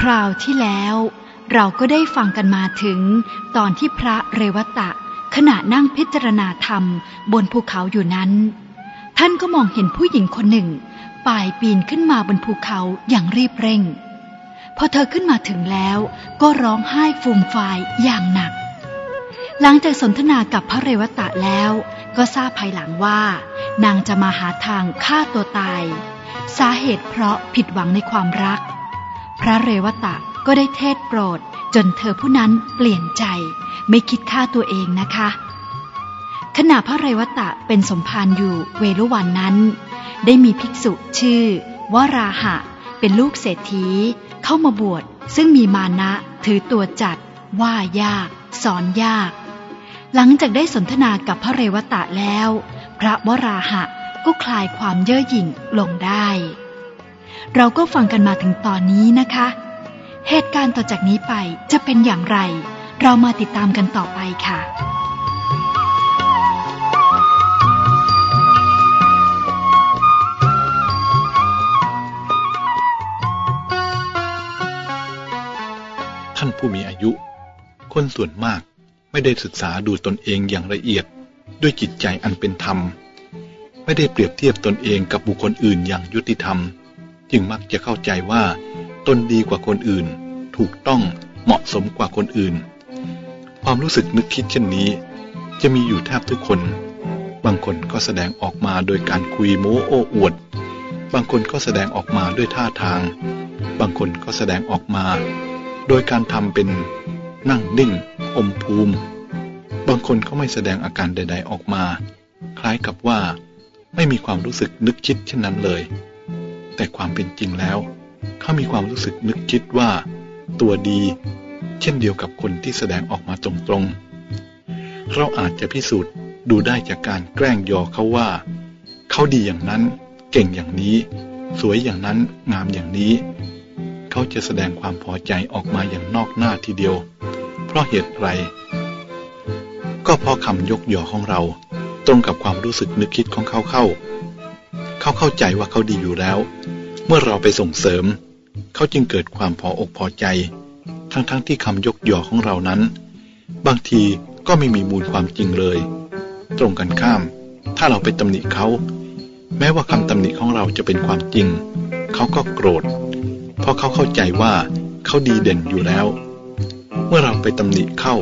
คราวที่แล้ว เราก็ได้ฟังกันมาถึง ตอนที่พระเรวตะ ขณะนั่งพิจารณาธรรมบนภูเขาอยู่นั้น ท่านก็มองเห็นผู้หญิงคนหนึ่งป่ายปีนขึ้นมาบนภูเขาอย่างรีบเร่ง พอเธอขึ้นมาถึงแล้ว ก็ร้องไห้ฟูมฟายอย่างหนัก หลังจากสนทนากับพระเรวตะแล้ว ก็ทราบภายหลังว่า นางจะมาหาทางฆ่าตัวตาย สาเหตุเพราะผิดหวังในความรัก พระเรวตะก็ได้เทศโปรดจนเธอผู้นั้นเปลี่ยนใจ ไม่คิดฆ่าตัวเองนะคะ ขณะพระเรวตะเป็นสมภารอยู่เวลุวันนั้น ได้มีภิกษุชื่อวราหะ เป็นลูกเศรษฐี เข้ามาบวชซึ่งมีมานะถือตัวจัด ว่ายาก สอนยาก หลังจากได้สนทนากับพระเรวตะแล้ว พระวราหะก็คลายความเย่อหยิ่งลงได้ เราก็ฟังกันมาถึงตอนนี้นะคะ เหตุการณ์ต่อจากนี้ไปจะเป็นอย่างไร เรามาติดตามกันต่อไปค่ะ ท่านผู้มีอายุ คนส่วนมากไม่ได้ศึกษาดูตนเองอย่างละเอียดด้วยจิตใจอันเป็นธรรม ไม่ได้เปรียบเทียบตนเองกับบุคคลอื่นอย่างยุติธรรม จึงมักจะเข้าใจว่า ตนดีกว่าคนอื่น ถูกต้องเหมาะสมกว่าคนอื่น ความรู้สึกนึกคิดเช่นนี้ จะมีอยู่แทบทุกคน บางคนก็แสดงออกมาโดยการคุยโม้โอ้อวด บางคนก็แสดงออกมาด้วยท่าทาง บางคนก็แสดงออกมา โดยการทำเป็นนั่งนิ่ง อมภูมิ บางคนก็ไม่แสดงอาการใด ๆออกมา คล้ายกับว่า ไม่มีความรู้สึกนึกคิดเช่นนั้นเลย แต่ความเป็นจริงแล้ว เขามีความรู้สึกนึกคิดว่า ตัวดี เช่นเดียวกับคนที่แสดงออกมาตรงๆ เราอาจจะพิสูจน์ดูได้จากการแกล้งยอเขาว่า เขาดีอย่างนั้น เก่งอย่างนี้ สวยอย่างนั้นงามอย่างนี้ เขาจะแสดงความพอใจออกมาอย่างนอกหน้าทีเดียว เพราะเหตุไร ก็เพราะคำยกยอของเรา ตรงกับความรู้สึกนึกคิดของเขาเข้า เขาเข้าใจว่าเขาดีอยู่แล้ว เมื่อเราไปส่งเสริม เขาจึงเกิดความพออกพอใจ ทั้งๆทที่คำยกยอของเรานั้น บางทีก็ไม่มีมูลความจริงเลย ตรงกันข้าม ถ้าเราไปตำหนิเขา แม้ว่าคำตำหนิของเราจะเป็นความจริง เขาก็โกรธ เพราะเขาเข้าใจว่าเขาดีเด่นอยู่แล้ว เมื่อเราไปตำหนิเข้า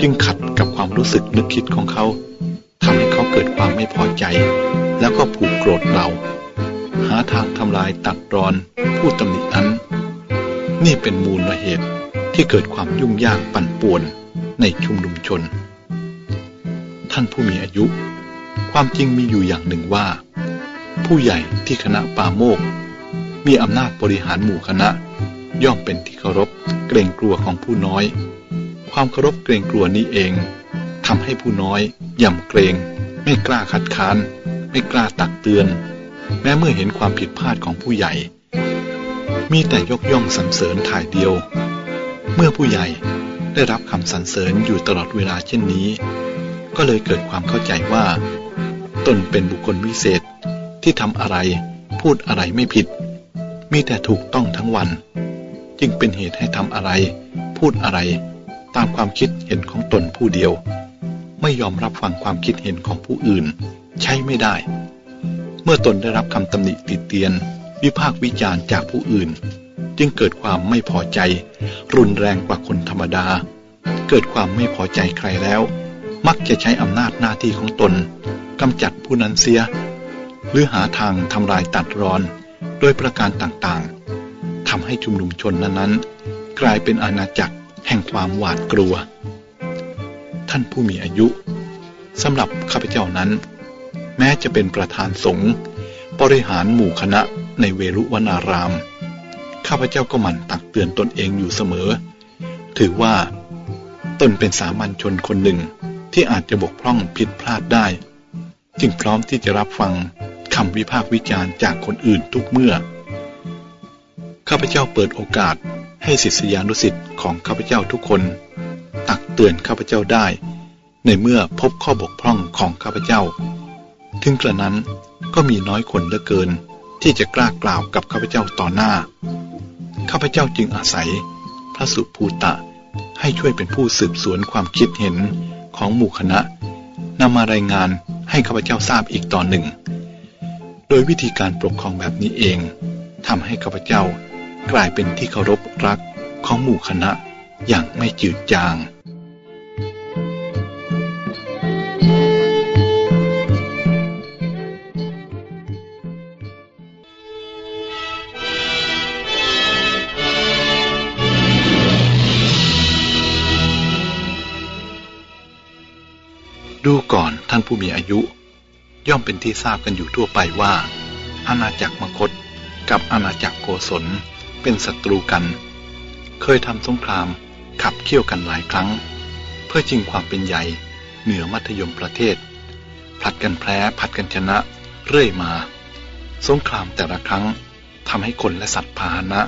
จึงขัดกับความรู้สึกนึกคิดของเขาทำให้เขาเกิดความไม่พอใจ แล้วก็ผูกโกรธเรา หาทางทำลายตัดรอนผู้ตำหนินั้น นี่เป็นมูลเหตุที่เกิดความยุ่งยากปั่นป่วนในชุมนุมชน ท่านผู้มีอายุ ความจริงมีอยู่อย่างหนึ่งว่า ผู้ใหญ่ที่คณะปาโมก มีอำนาจบริหารหมู่คณะ ย่อมเป็นที่เคารพเกรงกลัวของผู้น้อย ความเคารพเกรงกลัวนี้เองทำให้ผู้น้อยย่ำเกรงไม่กล้าคัดค้าน ไม่กล้าตักเตือน แม้เมื่อเห็นความผิดพลาดของผู้ใหญ่ มีแต่ยกย่องสรรเสริญถ่ายเดียว เมื่อผู้ใหญ่ได้รับคำสรรเสริญอยู่ตลอดเวลาเช่นนี้ ก็เลยเกิดความเข้าใจว่า ตนเป็นบุคคลวิเศษที่ทำอะไรพูดอะไรไม่ผิด มีแต่ถูกต้องทั้งวัน จึงเป็นเหตุให้ทำอะไร พูดอะไร ตามความคิดเห็นของตนผู้เดียว ไม่ยอมรับฟังความคิดเห็นของผู้อื่น ใช้ไม่ได้ เมื่อตนได้รับคำตำหนิติเตียน วิพากษ์วิจารณ์จากผู้อื่น จึงเกิดความไม่พอใจ รุนแรงกว่าคนธรรมดา เกิดความไม่พอใจใครแล้ว มักจะใช้อำนาจหน้าที่ของตนกำจัดผู้นั้นเสีย หรือหาทางทำลายตัดรอน โดยประการต่างๆทำให้ชุมนุมชนนั้นๆ กลายเป็นอาณาจักรแห่งความหวาดกลัว ท่านผู้มีอายุสำหรับข้าพเจ้านั้น แม้จะเป็นประธานสงฆ์บริหารหมู่คณะในเวรุวนาราม ข้าพเจ้าก็หมั่นตักเตือนตนเองอยู่เสมอ ถือว่าตนเป็นสามัญชนคนหนึ่งที่อาจจะบกพร่องผิดพลาดได้ จึงพร้อมที่จะรับฟังคำวิพากษ์วิจารณ์จากคนอื่นทุกเมื่อ ข้าพเจ้าเปิดโอกาสให้ศิษยานุศิษย์ของข้าพเจ้าทุกคน ตักเตือนข้าพเจ้าได้ ในเมื่อพบข้อบกพร่องของข้าพเจ้า ถึงกระนั้นก็มีน้อยคนเหลือเกิน ที่จะกล้ากล่าวกับข้าพเจ้าต่อหน้า ข้าพเจ้าจึงอาศัย พระสุภูตะให้ช่วยเป็นผู้สืบสวนความคิดเห็นของหมู่คณะนำมารายงานให้ข้าพเจ้าทราบอีกต่อนหนึ่ง โดยวิธีการปกครองแบบนี้เองทำให้ข้าพเจ้ากลายเป็นที่เคารพรักของหมู่คณะอย่างไม่จืดจาง ผู้มีอายุ ย่อมเป็นที่ทราบกันอยู่ทั่วไปว่า อาณาจักรมคตกับอาณาจักรโกศลเป็นศัตรูกัน เคยทำสงครามขับเคี่ยวกันหลายครั้ง เพื่อชิงความเป็นใหญ่เหนือมัธยมประเทศผลัดกันแพ้ผลัดกันชนะเรื่อยมา สงครามแต่ละครั้งทำให้คนและสัตว์พาหนะ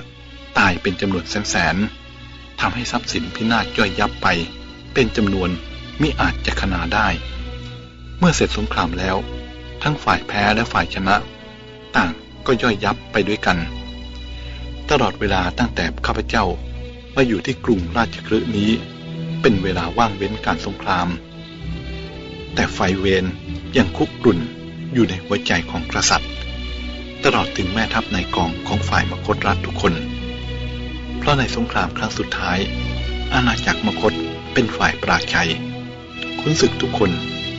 ตายเป็นจำนวนแสนๆทำให้ทรัพย์สินพินาศย่อยยับไป เป็นจำนวนมิอาจจะขนาได้ เมื่อเสร็จสงครามแล้ว ทั้งฝ่ายแพ้และฝ่ายชนะ ต่างก็ย่อยยับไปด้วยกัน ตลอดเวลาตั้งแต่ข้าพเจ้ามาอยู่ที่กรุงราชคฤห์นี้ เป็นเวลาว่างเว้นการสงคราม แต่ไฟเวรยังคุกรุ่นอยู่ในหัวใจของกษัตริย์ ตลอดถึงแม่ทัพในกองของฝ่ายมคตรัฐทุกคน เพราะในสงครามครั้งสุดท้าย อาณาจักรมคตเป็นฝ่ายปราชัย ขุนศึกทุกคน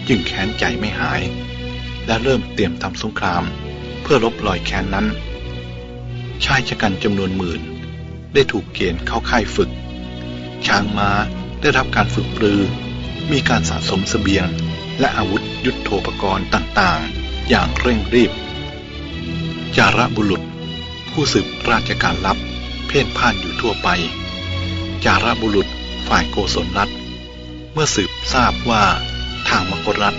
จึงแค้นใจไม่หาย และเริ่มเตรียมทำสงคราม เพื่อลบรอยแค้นนั้น ชายชะกันจำนวนหมื่น ได้ถูกเกณฑ์เข้าค่ายฝึก ช้างม้าได้รับการฝึกปรือ มีการสะสมสเสบียง และอาวุธยุทโธปกรณ์ต่างๆ อย่างเร่งรีบ จาระบุรุษ ผู้สืบราชการลับ เพ่นพ่านอยู่ทั่วไป จาระบุรุษฝ่ายโกศลรัฐเมื่อสืบทราบว่า ทางมคตรัฐ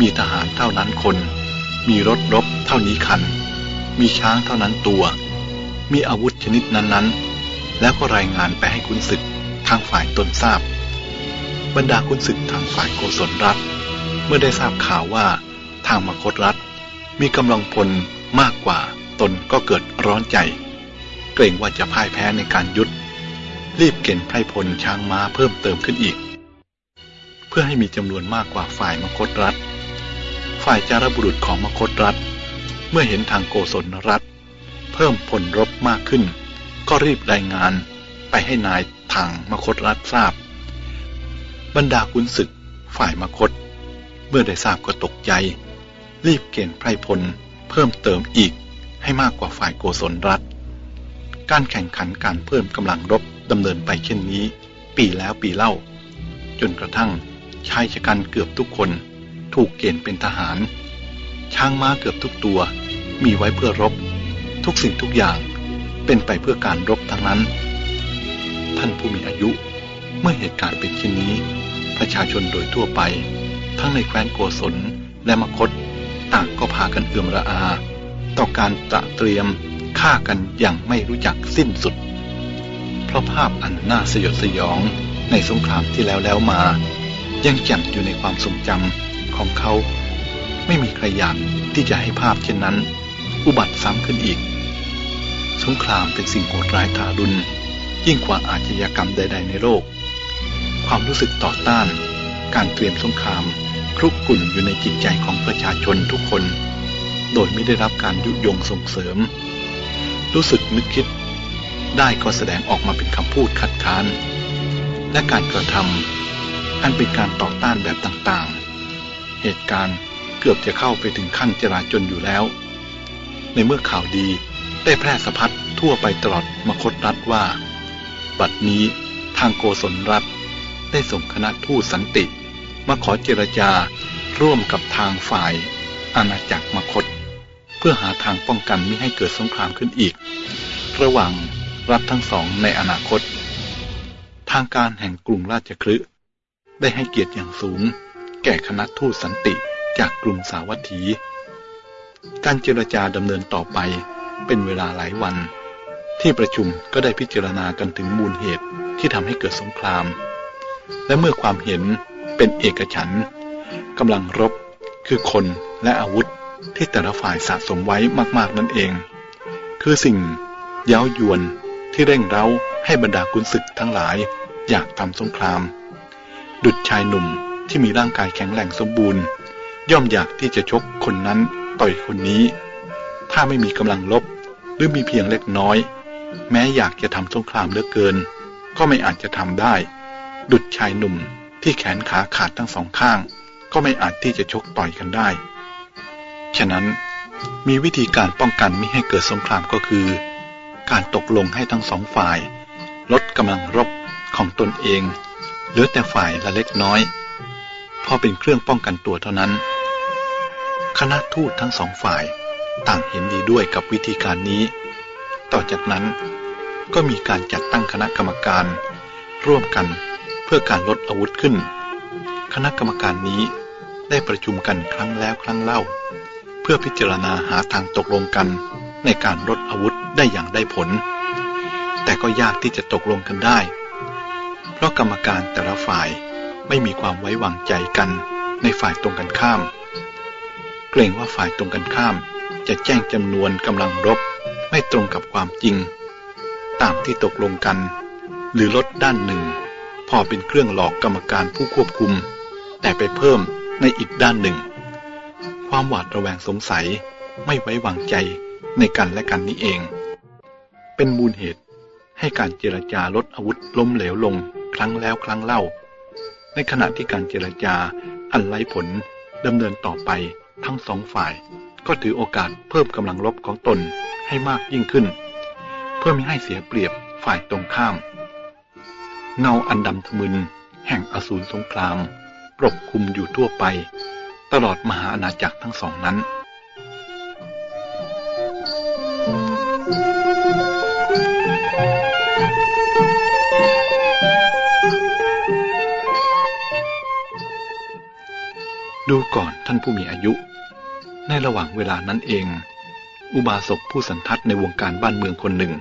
มีทหารเท่านั้นคน มีรถรบเท่านี้คัน มีช้างเท่านั้นตัว มีอาวุธชนิดนั้นๆ แล้วก็รายงานไปให้คุณศึกทางฝ่ายตนทราบ บรรดาคุณศึกทางฝ่ายโกศลรัฐ เมื่อได้ทราบข่าวว่าทางมคตรัฐ มีกำลังพลมากกว่าตนก็เกิดร้อนใจ เกรงว่าจะพ่ายแพ้ในการยุด รีบเก็นไพรพลช้างม้าเพิ่มเติมขึ้นอีก เพื่อให้มีจำนวนมากกว่าฝ่ายมคตรัฐ ฝ่ายจารบุรุษของมคตรัฐ เมื่อเห็นทางโกศลรัฐ เพิ่มพลรบมากขึ้น ก็รีบรายงานไปให้นายทางมคตรัฐทราบ บรรดาคุณศึกฝ่ายมคต เมื่อได้ทราบก็ตกใจ รีบเกณฑ์ไพรพลเพิ่มเติมอีกให้มากกว่าฝ่ายโกศลรัฐ การแข่งขันการเพิ่มกำลังรบดำเนินไปเช่นนี้ ปีแล้วปีเล่า จนกระทั่ง ชายชะกันเกือบทุกคนถูกเกณฑ์เป็นทหาร ช้างม้าเกือบทุกตัว มีไว้เพื่อรบ ทุกสิ่งทุกอย่างเป็นไปเพื่อการรบทั้งนั้น ท่านผู้มีอายุเมื่อเหตุการณ์เป็นเช่นนี้ ประชาชนโดยทั่วไป ทั้งในแคว้นโกศลและมคตต่างก็พากันเอื่อมระอา ต่อการตระเตรียมฆ่ากันอย่างไม่รู้จักสิ้นสุด เพราะภาพอันน่าสยดสยองในสงครามที่แล้วแล้วมา ยังแจ่มอยู่ในความทรงจำของเขา ไม่มีใครอยากที่จะให้ภาพเช่นนั้น อุบัติซ้ำขึ้นอีก สงครามเป็นสิ่งโหดร้ายทารุณ ยิ่งกว่าอาชญากรรมใด ๆ ในโลก ความรู้สึกต่อต้าน การเตรียมสงครามครุกกุ่นอยู่ในจิตใจของประชาชนทุกคน โดยไม่ได้รับการยุยงส่งเสริม รู้สึกนึกคิด ได้ก็แสดงออกมาเป็นคำพูดคัดค้าน และการกระทำ อันเป็นการต่อต้านแบบต่างๆ เหตุการณ์เกือบจะเข้าไปถึงขั้นจราจนอยู่แล้ว ในเมื่อข่าวดีได้แพร่สะพัดทั่วไปตลอดมคตรัฐว่า บัดนี้ทางโกศลรัฐได้ส่งคณะทูตสันติ มาขอเจรจาร่วมกับทางฝ่ายอาณาจักรมคต เพื่อหาทางป้องกันไม่ให้เกิดสงครามขึ้นอีก ระหว่างรัฐทั้งสองในอนาคต ทางการแห่งกรุงราชคฤห์ ได้ให้เกียรติอย่างสูง แก่คณะทูตสันติจากกรุงสาวัตถี การเจรจาดำเนินต่อไปเป็นเวลาหลายวัน ที่ประชุมก็ได้พิจารณากันถึงมูลเหตุที่ทำให้เกิดสงคราม และเมื่อความเห็นเป็นเอกฉันท์กำลังรบคือคนและอาวุธที่แต่ละฝ่ายสะสมไว้มากๆนั่นเอง คือสิ่งเย้ายวนที่เร่งเร้าให้บรรดากุนศึกทั้งหลายอยากทำสงคราม ดุจชายหนุ่มที่มีร่างกายแข็งแรงสมบูรณ์ ย่อมอยากที่จะชกคนนั้นต่อยคนนี้ ถ้าไม่มีกำลังลบหรือมีเพียงเล็กน้อย แม้อยากจะทำสงครามเหลือเกิน ก็ไม่อาจจะทำได้ ดุจชายหนุ่มที่แขนขาขาดทั้งสองข้าง ก็ไม่อาจที่จะชกต่อยกันได้ ฉะนั้นมีวิธีการป้องกันไม่ให้เกิดสงครามก็คือ การตกลงให้ทั้งสองฝ่าย ลดกำลังรบของตนเอง เหลือแต่ฝ่ายละเล็กน้อย พอเป็นเครื่องป้องกันตัวเท่านั้น คณะทูตทั้งสองฝ่ายต่างเห็นดีด้วยกับวิธีการนี้ ต่อจากนั้นก็มีการจัดตั้งคณะกรรมการ ร่วมกันเพื่อการลดอาวุธขึ้น คณะกรรมการนี้ได้ประชุมกันครั้งแล้วครั้งเล่า เพื่อพิจารณาหาทางตกลงกันในการลดอาวุธได้อย่างได้ผล แต่ก็ยากที่จะตกลงกันได้ เพราะกรรมการแต่ละฝ่ายไม่มีความไว้วางใจกันในฝ่ายตรงกันข้าม เกรงว่าฝ่ายตรงกันข้ามจะแจ้งจำนวนกำลังรบไม่ตรงกับความจริง ตามที่ตกลงกัน หรือลดด้านหนึ่ง พอเป็นเครื่องหลอกกรรมการผู้ควบคุม แต่ไปเพิ่มในอีกด้านหนึ่ง ความหวาดระแวงสงสัยไม่ไว้วางใจในกันและกันนี้เอง เป็นมูลเหตุให้การเจรจาลดอาวุธล้มเหลวลง รั้งแล้วครั้งเล่า ในขณะที่การเจรจาอันไร้ผลดำเนินต่อไปทั้งสองฝ่าย ก็ถือโอกาสเพิ่มกำลังรบของตนให้มากยิ่งขึ้น เพื่อไม่ให้เสียเปรียบฝ่ายตรงข้าม เงาอันดำทะมึน แห่งอสูรสงคราม ปกคลุมอยู่ทั่วไป ตลอดมหาอาณาจักรทั้งสองนั้น ดูก่อนท่านผู้มีอายุ ในระหว่างเวลานั้นเอง อุบาสกผู้สันทัดในวงการบ้านเมืองคนหนึ่ง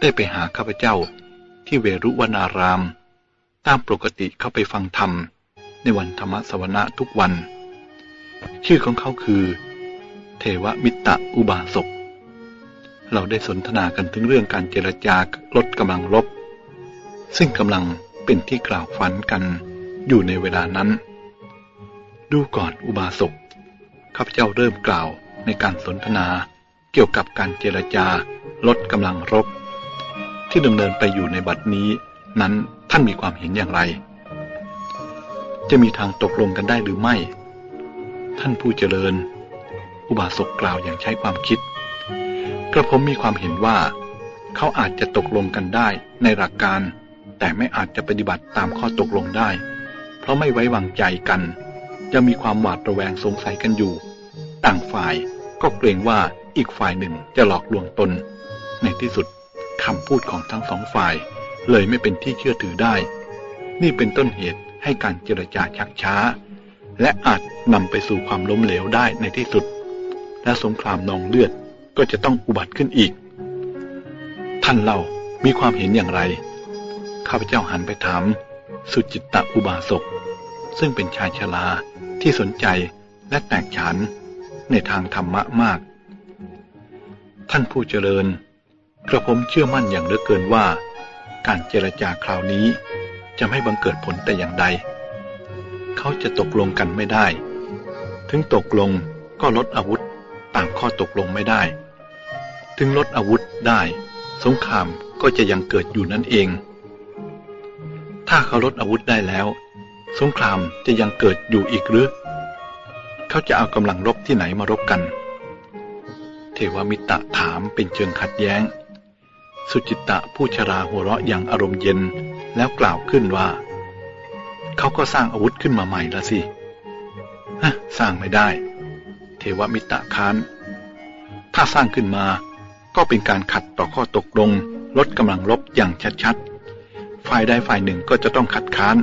ได้ไปหาข้าพเจ้าที่เวรุวนาราม ตามปกติเข้าไปฟังธรรม ในวันธรรมสวนะทุกวัน ชื่อของเขาคือ เทวมิตรอุบาสก เราได้สนทนากันถึงเรื่องการเจรจาลดกำลังรบซึ่งกำลังเป็นที่กล่าวฝันกันอยู่ในเวลานั้น ดูก่อนอุบาสกข้าพเจ้าเริ่มกล่าวในการสนทนาเกี่ยวกับการเจรจาลดกำลังรบ ที่ดำเนินไปอยู่ในบัดนี้นั้นท่านมีความเห็นอย่างไร จะมีทางตกลงกันได้หรือไม่ ท่านผู้เจริญ อุบาสกกล่าวอย่างใช้ความคิด กระผมมีความเห็นว่า เขาอาจจะตกลงกันได้ในหลักการ แต่ไม่อาจจะปฏิบัติตามข้อตกลงได้ เพราะไม่ไว้วางใจกัน ยังมีความหวาดระแวงสงสัยกันอยู่ ต่างฝ่ายก็เกรงว่าอีกฝ่ายหนึ่งจะหลอกลวงตน ในที่สุดคำพูดของทั้งสองฝ่าย เลยไม่เป็นที่เชื่อถือได้ นี่เป็นต้นเหตุให้การเจรจาชักช้า และอาจนำไปสู่ความล้มเหลวได้ในที่สุด และสงครามนองเลือดก็จะต้องอุบัติขึ้นอีก ท่านเล่ามีความเห็นอย่างไร ข้าพเจ้าหันไปถาม สุจิตตอุบาสก ซึ่งเป็นชายชรา ที่สนใจและแตกฉานในทางธรรมะมาก ท่านผู้เจริญ กระผมเชื่อมั่นอย่างเหลือเกินว่า การเจรจาคราวนี้จะไม่บังเกิดผลแต่อย่างใด เขาจะตกลงกันไม่ได้ ถึงตกลงก็ลดอาวุธตามข้อตกลงไม่ได้ ถึงลดอาวุธได้ สงครามก็จะยังเกิดอยู่นั่นเอง ถ้าเขาลดอาวุธได้แล้ว สงครามจะยังเกิดอยู่อีกหรือ เขาจะเอากำลังรบที่ไหนมารบกัน เทวมิตรถามเป็นเชิงขัดแย้ง สุจิตตะผู้ชราหัวเราะอย่างอารมณ์เย็นแล้วกล่าวขึ้นว่า เขาก็สร้างอาวุธขึ้นมาใหม่ละสิฮะสร้างไม่ได้ เทวมิตรค้าน ถ้าสร้างขึ้นมาก็เป็นการขัดต่อข้อตกลงลดกำลังรบอย่างชัดๆ ฝ่ายใดฝ่ายหนึ่งก็จะต้องขัดค้าน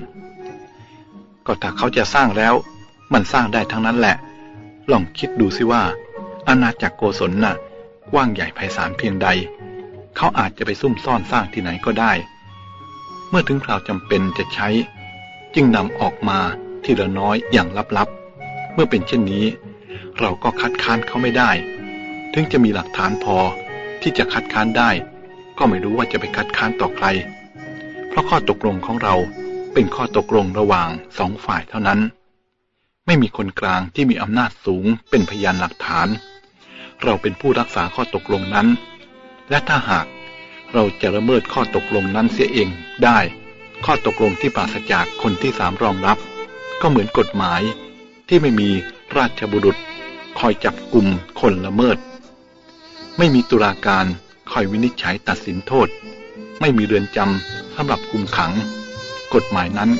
ก็ถ้าเขาจะสร้างแล้ว มันสร้างได้ทั้งนั้นแหละ ลองคิดดูสิว่า อาณาจักรโกศลน่ะ กว้างใหญ่ไพศาลเพียงใด เขาอาจจะไปซุ่มซ่อนสร้างที่ไหนก็ได้ เมื่อถึงคราวจำเป็นจะใช้ จึงนำออกมาทีละน้อยอย่างลับๆ เมื่อเป็นเช่นนี้ เราก็คัดค้านเขาไม่ได้ ถึงจะมีหลักฐานพอที่จะคัดค้านได้ ก็ไม่รู้ว่าจะไปคัดค้านต่อใคร เพราะข้อตกลงของเรา เป็นข้อตกลงระหว่างสองฝ่ายเท่านั้น ไม่มีคนกลางที่มีอำนาจสูงเป็นพยานหลักฐาน เราเป็นผู้รักษาข้อตกลงนั้น และถ้าหากเราจะละเมิดข้อตกลงนั้นเสียเองได้ ข้อตกลงที่ปราศจากคนที่สามรองรับ ก็เหมือนกฎหมายที่ไม่มีราชบุรุษ คอยจับกลุ่มคนละเมิด ไม่มีตุลาการคอยวินิจฉัยตัดสินโทษ ไม่มีเรือนจำสำหรับคุมขัง กฎหมายนั้น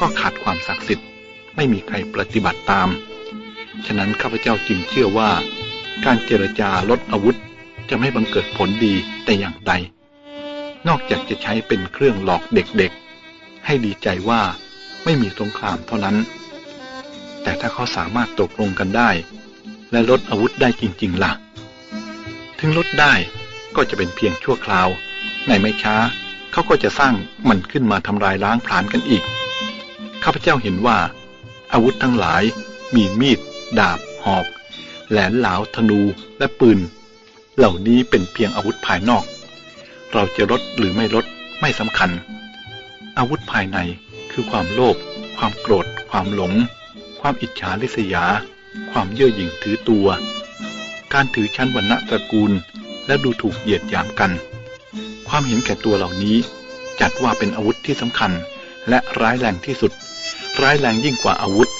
ก็ขาดความศักดิ์สิทธิ์ไม่มีใครปฏิบัติตาม ฉะนั้นข้าพเจ้าจึงเชื่อว่า การเจรจาลดอาวุธจะไม่บังเกิดผลดีแต่อย่างใด นอกจากจะใช้เป็นเครื่องหลอกเด็กๆ ให้ดีใจว่าไม่มีสงครามเท่านั้น แต่ถ้าเขาสามารถตกลงกันได้ และลดอาวุธได้จริงๆละ่ะ ถึงลดได้ก็จะเป็นเพียงชั่วคราว ในไม่ช้า เขาก็จะสร้างมันขึ้นมาทำลายล้างผลาญกันอีก ข้าพเจ้าเห็นว่า อาวุธทั้งหลาย มีมีด ดาบ หอก แหลนเหลาธนูและปืน เหล่านี้เป็นเพียงอาวุธภายนอก เราจะลดหรือไม่ลดไม่สำคัญ อาวุธภายในคือความโลภความโกรธ ความหลง ความอิจฉาริษยา ความเย่อหยิ่งถือตัว การถือชั้นวรรณะตระกูล และดูถูกเหยียดหยามกัน ความเห็นแก่ตัวเหล่านี้ จัดว่าเป็นอาวุธที่สำคัญ และร้ายแรงที่สุด ร้ายแรงยิ่งกว่าอาวุธ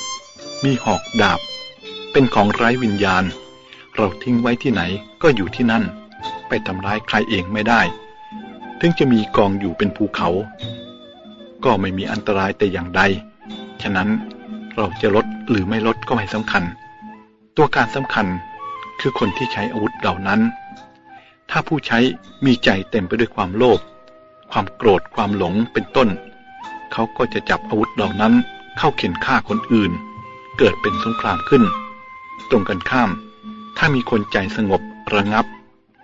มีหอกดาบ เป็นของไร้วิญญาณ เราทิ้งไว้ที่ไหนก็อยู่ที่นั่น ไปทำร้ายใครเองไม่ได้ ถึงจะมีกองอยู่เป็นภูเขา ก็ไม่มีอันตรายแต่อย่างใด ฉะนั้นเราจะลดหรือไม่ลดก็ไม่สำคัญ ตัวการสำคัญคือคนที่ใช้อาวุธเหล่านั้น ถ้าผู้ใช้มีใจเต็มไปด้วยความโลภ ความโกรธ ความหลง เป็นต้น เขาก็จะจับอาวุธเหล่านั้นเข้าเข็นฆ่าคนอื่น เกิดเป็นสงครามขึ้น ตรงกันข้าม ถ้ามีคนใจสงบระงับ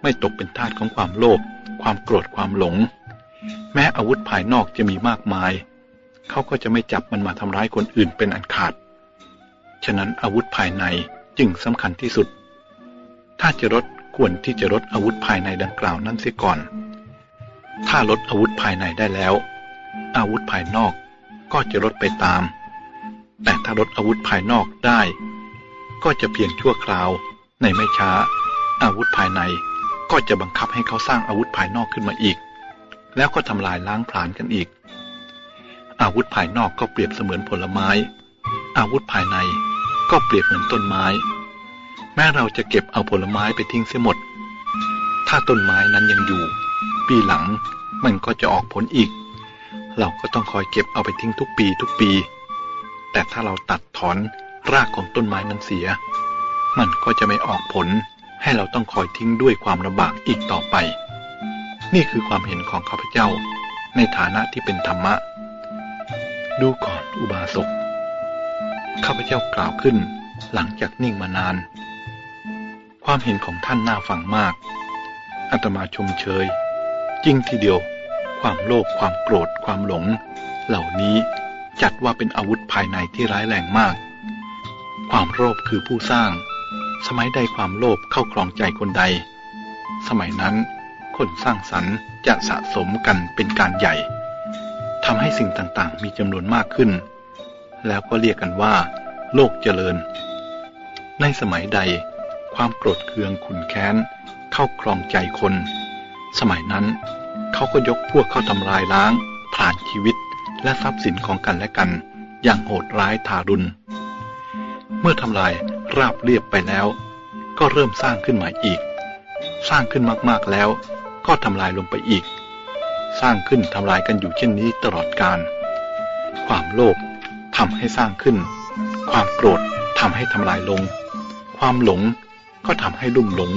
ไม่ตกเป็นทาสของความโลภ ความโกรธ ความหลง แม้อาวุธภายนอกจะมีมากมาย เขาก็จะไม่จับมันมาทำร้ายคนอื่นเป็นอันขาด ฉะนั้นอาวุธภายในจึงสำคัญที่สุด ถ้าจะลด ควรที่จะลดอาวุธภายในดังกล่าวนั้นเสียก่อน ถ้าลดอาวุธภายในได้แล้ว อาวุธภายนอกก็จะลดไปตาม แต่ถ้าลดอาวุธภายนอกได้ ก็จะเพียงชั่วคราว ในไม่ช้า อาวุธภายในก็จะบังคับให้เขาสร้างอาวุธภายนอกขึ้นมาอีก แล้วก็ทำลายล้างผลาญกันอีก อาวุธภายนอกก็เปรียบเสมือนผลไม้ อาวุธภายในก็เปรียบเหมือนต้นไม้ แม้เราจะเก็บเอาผลไม้ไปทิ้งเสียหมด ถ้าต้นไม้นั้นยังอยู่ ปีหลังมันก็จะออกผลอีก เราก็ต้องคอยเก็บเอาไปทิ้งทุกปีทุกปี แต่ถ้าเราตัดถอนรากของต้นไม้นั้นเสีย มันก็จะไม่ออกผลให้เราต้องคอยทิ้งด้วยความลำบากอีกต่อไป นี่คือความเห็นของข้าพเจ้าในฐานะที่เป็นธรรมะ ดูก่อนอุบาสกข้าพเจ้ากล่าวขึ้นหลังจากนิ่งมานาน ความเห็นของท่านน่าฟังมากอาตมาชมเชย จริงทีเดียว ความโลภความโกรธความหลง เหล่านี้จัดว่าเป็นอาวุธภายในที่ร้ายแรงมาก ความโลภคือผู้สร้าง สมัยใดความโลภเข้าครองใจคนใด สมัยนั้น คนสร้างสรรค์จะสะสมกันเป็นการใหญ่ทำให้สิ่งต่างๆ มีจำนวนมากขึ้น แล้วก็เรียกกันว่า โลกเจริญ ในสมัยใด ความโกรธเคืองขุนแค้น เข้าครองใจคน สมัยนั้น เขาก็ยกพวกเข้าทำลายล้างผ่านชีวิตและทรัพย์สินของกันและกัน อย่างโหดร้ายทารุณ เมื่อทำลายราบเรียบไปแล้ว ก็เริ่มสร้างขึ้นใหมาอีก สร้างขึ้นมากๆแล้ว ก็ทำลายลงไปอีก สร้างขึ้นทำลายกันอยู่เช่นนี้ตลอดกาลความโลภทำให้สร้างขึ้น ความโกรธทำให้ทำลายลง ความหลง ก็ทำให้ลุ่มหลง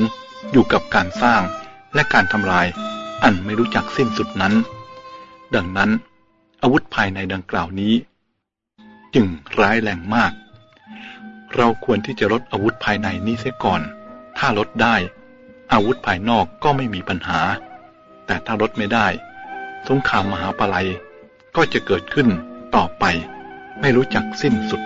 อยู่กับการสร้างและการทำลายอันไม่รู้จักสิ้นสุดนั้น ดังนั้น อาวุธภายในดังกล่าวนี้ จึงร้ายแรงมาก เราควรที่จะลดอาวุธภายในนี้เสียก่อน ถ้าลดได้ อาวุธภายนอกก็ไม่มีปัญหา แต่ถ้าลดไม่ได้ สงครามมหาปลัยก็จะเกิดขึ้นต่อไป ไม่รู้จักสิ้นสุด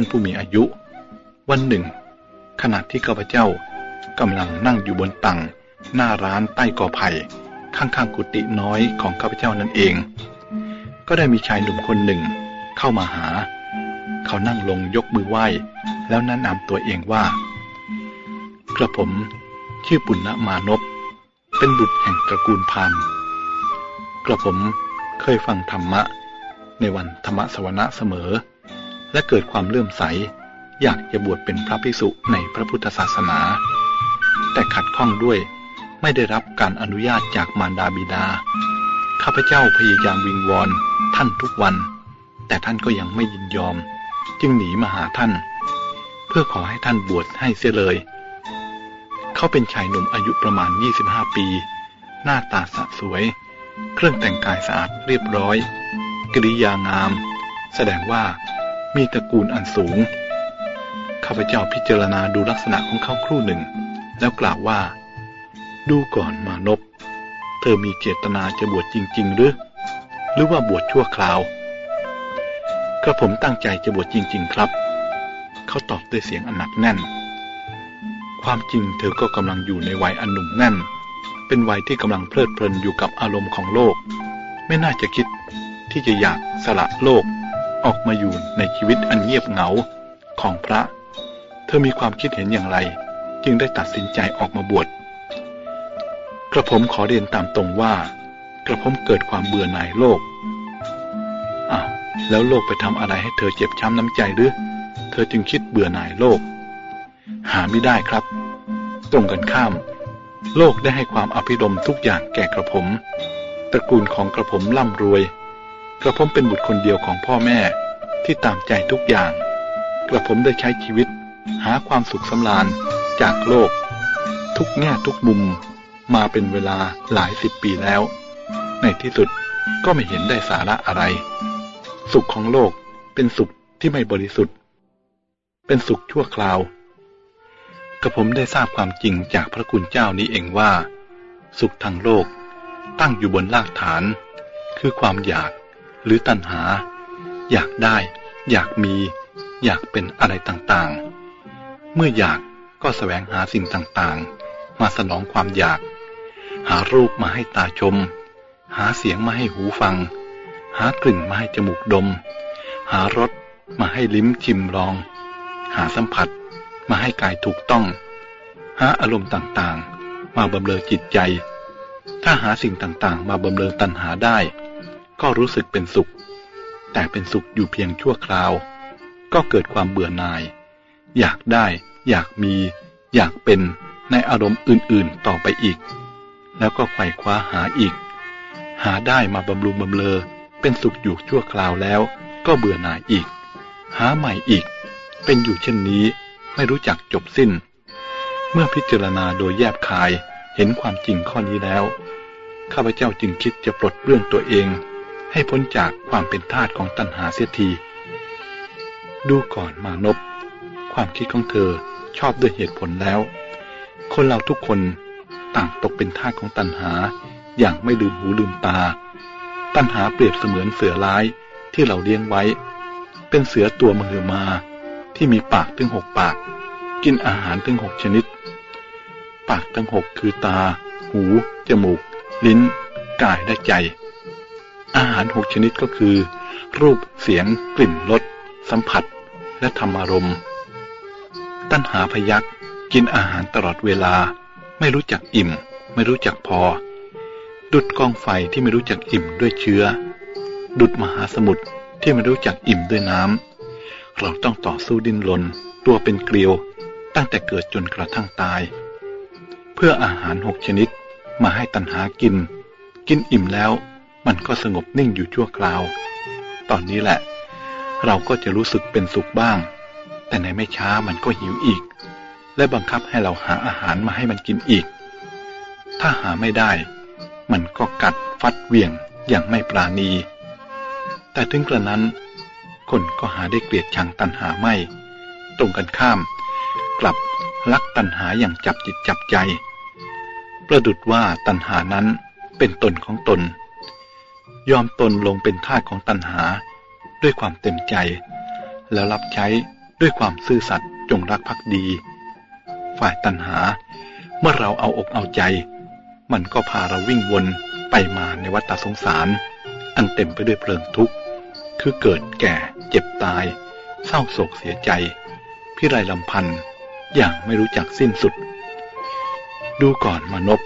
านผู้มีอายุ วันหนึ่ง ขณะที่ข้าพเจ้ากำลังนั่งอยู่บนตังหน้าร้านใต้กอไผ่ข้างๆกุฏิน้อยของข้าพเจ้านั่นเอง ก็ได้มีชายหนุ่มคนหนึ่งเข้ามาหา เขานั่งลงยกมือไหว้ แล้วแนะนำตัวเองว่ากระผมชื่อปุณณมานพเป็นบุตรแห่งตระกูลพามกระผมเคยฟังธรรมะ ในวันธรรมสวนะเสมอ และเกิดความเลื่อมใส อยากจะบวชเป็นพระภิกษุในพระพุทธศาสนา แต่ขัดข้องด้วยไม่ได้รับการอนุญาตจากมารดาบิดา ข้าพเจ้าพยายามวิงวอนท่านทุกวัน แต่ท่านก็ยังไม่ยินยอม จึงหนีมาหาท่าน เพื่อขอให้ท่านบวชให้เสียเลย เขาเป็นชายหนุ่มอายุประมาณ 25 ปี หน้าตาสะสวย เครื่องแต่งกายสะอาดเรียบร้อย กริยางาม แสดงว่า มีตระกูลอันสูง ข้าพเจ้าพิจารณาดูลักษณะของเขาครู่หนึ่ง แล้วกล่าวว่า ดูก่อนมานพเธอมีเจตนาจะบวชจริง ๆ หรือ หรือว่าบวชชั่วคราว กระผมตั้งใจจะบวชจริง ๆ ครับ เขาตอบด้วยเสียงอันหนักแน่น ความจริงเธอก็กำลังอยู่ในวัยอันหนุ่มแน่น เป็นวัยที่กำลังเพลิดเพลินอยู่กับอารมณ์ของโลก ไม่น่าจะคิดที่จะอยากสละโลก ออกมาอยู่ในชีวิตอันเงียบเหงาของพระ เธอมีความคิดเห็นอย่างไร จึงได้ตัดสินใจออกมาบวช กระผมขอเรียนตามตรงว่า กระผมเกิดความเบื่อหน่ายโลกอ้าวแล้วโลกไปทำอะไรให้เธอเจ็บช้ำน้ำใจหรือ เธอจึงคิดเบื่อหน่ายโลก หาไม่ได้ครับ ตรงกันข้าม โลกได้ให้ความอภิรมทุกอย่างแก่กระผม ตระกูลของกระผมร่ำรวย กระผมเป็นบุตรคนเดียวของพ่อแม่ที่ตามใจทุกอย่าง กระผมได้ใช้ชีวิต หาความสุขสำราญจากโลก ทุกแง่ทุกมุมมาเป็นเวลาหลายสิบปีแล้ว ในที่สุดก็ไม่เห็นได้สาระอะไร สุขของโลกเป็นสุขที่ไม่บริสุทธิ์ เป็นสุขชั่วคราว กระผมได้ทราบความจริงจากพระคุณเจ้านี้เองว่า สุขทางโลกตั้งอยู่บนรากฐาน คือความอยาก หรือตัณหา อยากได้ อยากมี อยากเป็นอะไรต่างๆ เมื่ออยากก็แสวงหาสิ่งต่างๆ มาสนองความอยาก หารูปมาให้ตาชม หาเสียงมาให้หูฟัง หากลิ่นมาให้จมูกดม หารสมาให้ลิ้มชิมลอง หาสัมผัสมาให้กายถูกต้อง หาอารมณ์ต่างๆ มาบำเรอจิตใจ ถ้าหาสิ่งต่างๆ มาบำเรอตัณหาได้ ก็รู้สึกเป็นสุข แต่เป็นสุขอยู่เพียงชั่วคราว ก็เกิดความเบื่อหน่าย อยากได้ อยากมี อยากเป็นในอารมณ์อื่นๆต่อไปอีก แล้วก็ไขว่คว้าหาอีก หาได้มาบำรุงบำเรอเป็นสุขอยู่ชั่วคราวแล้ว ก็เบื่อหน่ายอีก หาใหม่อีก เป็นอยู่เช่นนี้ไม่รู้จักจบสิ้น เมื่อพิจารณาโดยแยบคายเห็นความจริงข้อนี้แล้ว ข้าพเจ้าจึงคิดจะปลดเปลื้องตัวเอง ให้พ้นจากความเป็นทาสของตัณหาเสียที ดูก่อนมานพความคิดของเธอชอบด้วยเหตุผลแล้ว คนเราทุกคนต่างตกเป็นทาสของตัณหาอย่างไม่ลืมหูลืมตา ตัณหาเปรียบเสมือนเสือร้ายที่เราเลี้ยงไว้ เป็นเสือตัวมหือมาที่มีปากถึงหกปาก กินอาหารถึงหกชนิด ปากทั้งหกคือตา หู จมูก ลิ้น กายและใจ อาหารหกชนิดก็คือ รูปเสียง กลิ่นรสสัมผัส และธรรมารมณ์ตัณหาพยักกินอาหารตลอดเวลา ไม่รู้จักอิ่ม ไม่รู้จักพอ ดุดกองไฟที่ไม่รู้จักอิ่มด้วยเชื้อ ดุดมหาสมุทรที่ไม่รู้จักอิ่มด้วยน้ำเราต้องต่อสู้ดิ้นรนตัวเป็นเกลียว ตั้งแต่เกิดจนกระทั่งตาย เพื่ออาหารหกชนิดมาให้ตัณหากิน กินอิ่มแล้ว มันก็สงบนิ่งอยู่ชั่วคราว ตอนนี้แหละ เราก็จะรู้สึกเป็นสุขบ้าง แต่ในไม่ช้ามันก็หิวอีก และบังคับให้เราหาอาหารมาให้มันกินอีก ถ้าหาไม่ได้ มันก็กัดฟัดเวียงอย่างไม่ปราณี แต่ถึงกระนั้น คนก็หาได้เกลียดชังตัณหาไม่ ตรงกันข้าม กลับรักตัณหาอย่างจับจิตจับใจ ประดุดว่าตัณหานั้นเป็นตนของตน ยอมตนลงเป็นทาสของตัณหา ด้วยความเต็มใจ แล้วรับใช้ด้วยความซื่อสัตย์จงรักภักดี ฝ่ายตัณหา เมื่อเราเอาอกเอาใจ มันก็พาเราวิ่งวนไปมาในวัฏสงสาร อันเต็มไปด้วยเพลิงทุกข์ คือเกิดแก่เจ็บตาย เศร้าโศกเสียใจ พิไรลำพันธ์อย่างไม่รู้จักสิ้นสุด ดูก่อนมานพ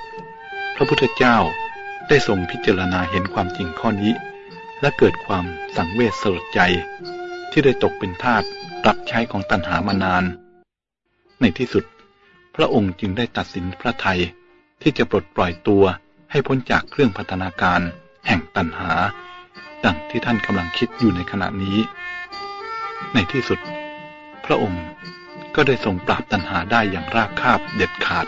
พระพุทธเจ้า ได้ทรงพิจารณาเห็นความจริงข้อนี้ และเกิดความสังเวชสลดใจ ที่ได้ตกเป็นทาสรับใช้ของตัณหามานาน ในที่สุด พระองค์จึงได้ตัดสินพระไทยที่จะปลดปล่อยตัวให้พ้นจากเครื่องพัฒนาการแห่งตัณหา ดังที่ท่านกำลังคิดอยู่ในขณะนี้ ในที่สุด พระองค์ก็ได้ทรงปราบตัณหาได้อย่างราบคาบเด็ดขาด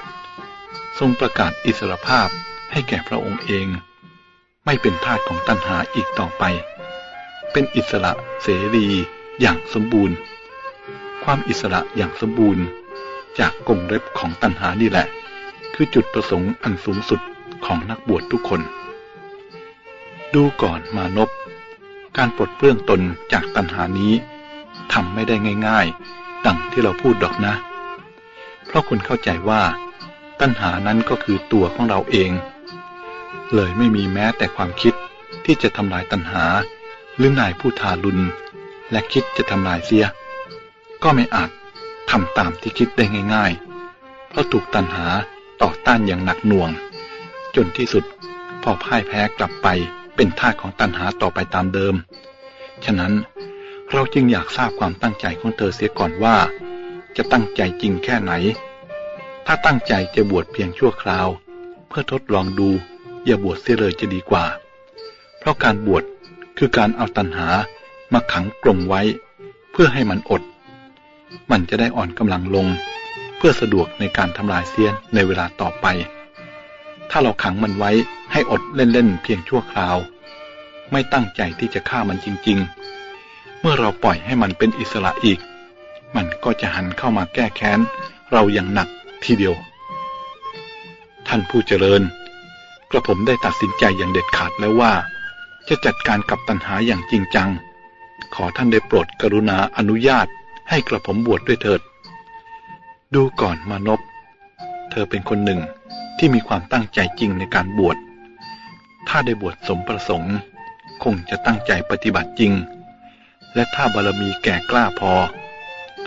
ทรงประกาศอิสรภาพ ให้แก่พระองค์เอง ไม่เป็นทาสของตัณหาอีกต่อไป เป็นอิสระเสรีอย่างสมบูรณ์ ความอิสระอย่างสมบูรณ์ จากกงเล็บของตัณหานี่แหละ คือจุดประสงค์อันสูงสุดของนักบวชทุกคน ดูก่อนมานพการปลดเปลื้องตนจากตัณหานี้ทำไม่ได้ง่ายๆ ดังที่เราพูดดอกนะ เพราะคุณเข้าใจว่า ตัณหานั้นก็คือตัวของเราเอง เลยไม่มีแม้แต่ความคิดที่จะทำลายตัณหา หรือนายผู้ทารุณและคิดจะทำลายเสีย ก็ไม่อาจทำตามที่คิดได้ง่าย ๆ เพราะถูกตัณหาต่อต้านอย่างหนักหน่วง จนที่สุดพอพ่ายแพ้กลับไปเป็นท่าของตัณหาต่อไปตามเดิม ฉะนั้นเราจึงอยากทราบความตั้งใจของเธอเสียก่อนว่า จะตั้งใจจริงแค่ไหน ถ้าตั้งใจจะบวชเพียงชั่วคราว เพื่อทดลองดู อย่าบวชเสียเลยจะดีกว่า เพราะการบวชคือการเอาตัณหามาขังกลมไว้ เพื่อให้มันอด มันจะได้อ่อนกำลังลง เพื่อสะดวกในการทำลายเสียนในเวลาต่อไป ถ้าเราขังมันไว้ให้อดเล่นๆเพียงชั่วคราว ไม่ตั้งใจที่จะฆ่ามันจริง ๆ เมื่อเราปล่อยให้มันเป็นอิสระอีก มันก็จะหันเข้ามาแก้แค้น เราอย่างหนักทีเดียว ท่านผู้เจริญ กระผมได้ตัดสินใจอย่างเด็ดขาดแล้วว่า จะจัดการกับตัณหาอย่างจริงจัง ขอท่านได้โปรดกรุณาอนุญาตให้กระผมบวชดด้วยเถิด ดูก่อนมานพเธอเป็นคนหนึ่งที่มีความตั้งใจจริงในการบวช ถ้าได้บวชสมประสงค์ คงจะตั้งใจปฏิบัติจริง และถ้าบารมีแก่กล้าพอ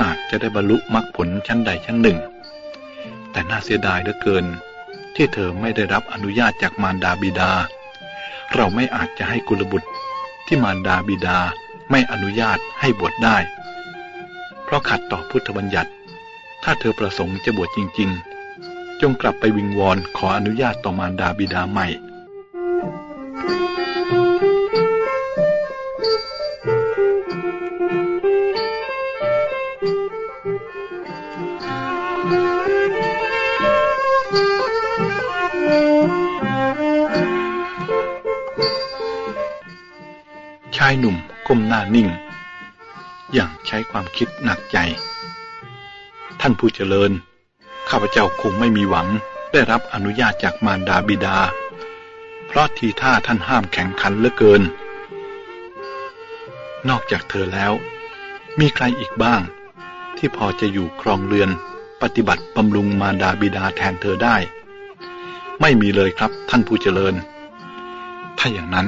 อาจจะได้บรรลุมรรคผลชั้นใดชั้นหนึ่ง แต่น่าเสียดายเหลือเกิน ที่เธอไม่ได้รับอนุญาตจากมารดาบิดา เราไม่อาจจะให้กุลบุตรที่มารดาบิดาไม่อนุญาตให้บวชได้ เพราะขัดต่อพุทธบัญญัติ ถ้าเธอประสงค์จะบวชจริง ๆ จงกลับไปวิงวอนขออนุญาตต่อมารดาบิดาใหม่ายหนุ่มก้มหน้านิ่ง อย่างใช้ความคิดหนักใจ ท่านผู้เจริญ ข้าพเจ้าคงไม่มีหวังได้รับอนุญาตจากมารดาบิดา เพราะทีท่าท่านห้ามแข่งขันเหลือเกิน นอกจากเธอแล้ว มีใครอีกบ้าง ที่พอจะอยู่ครองเรือนปฏิบัติบำรุงมารดาบิดาแทนเธอได้ ไม่มีเลยครับท่านผู้เจริญ ถ้าอย่างนั้น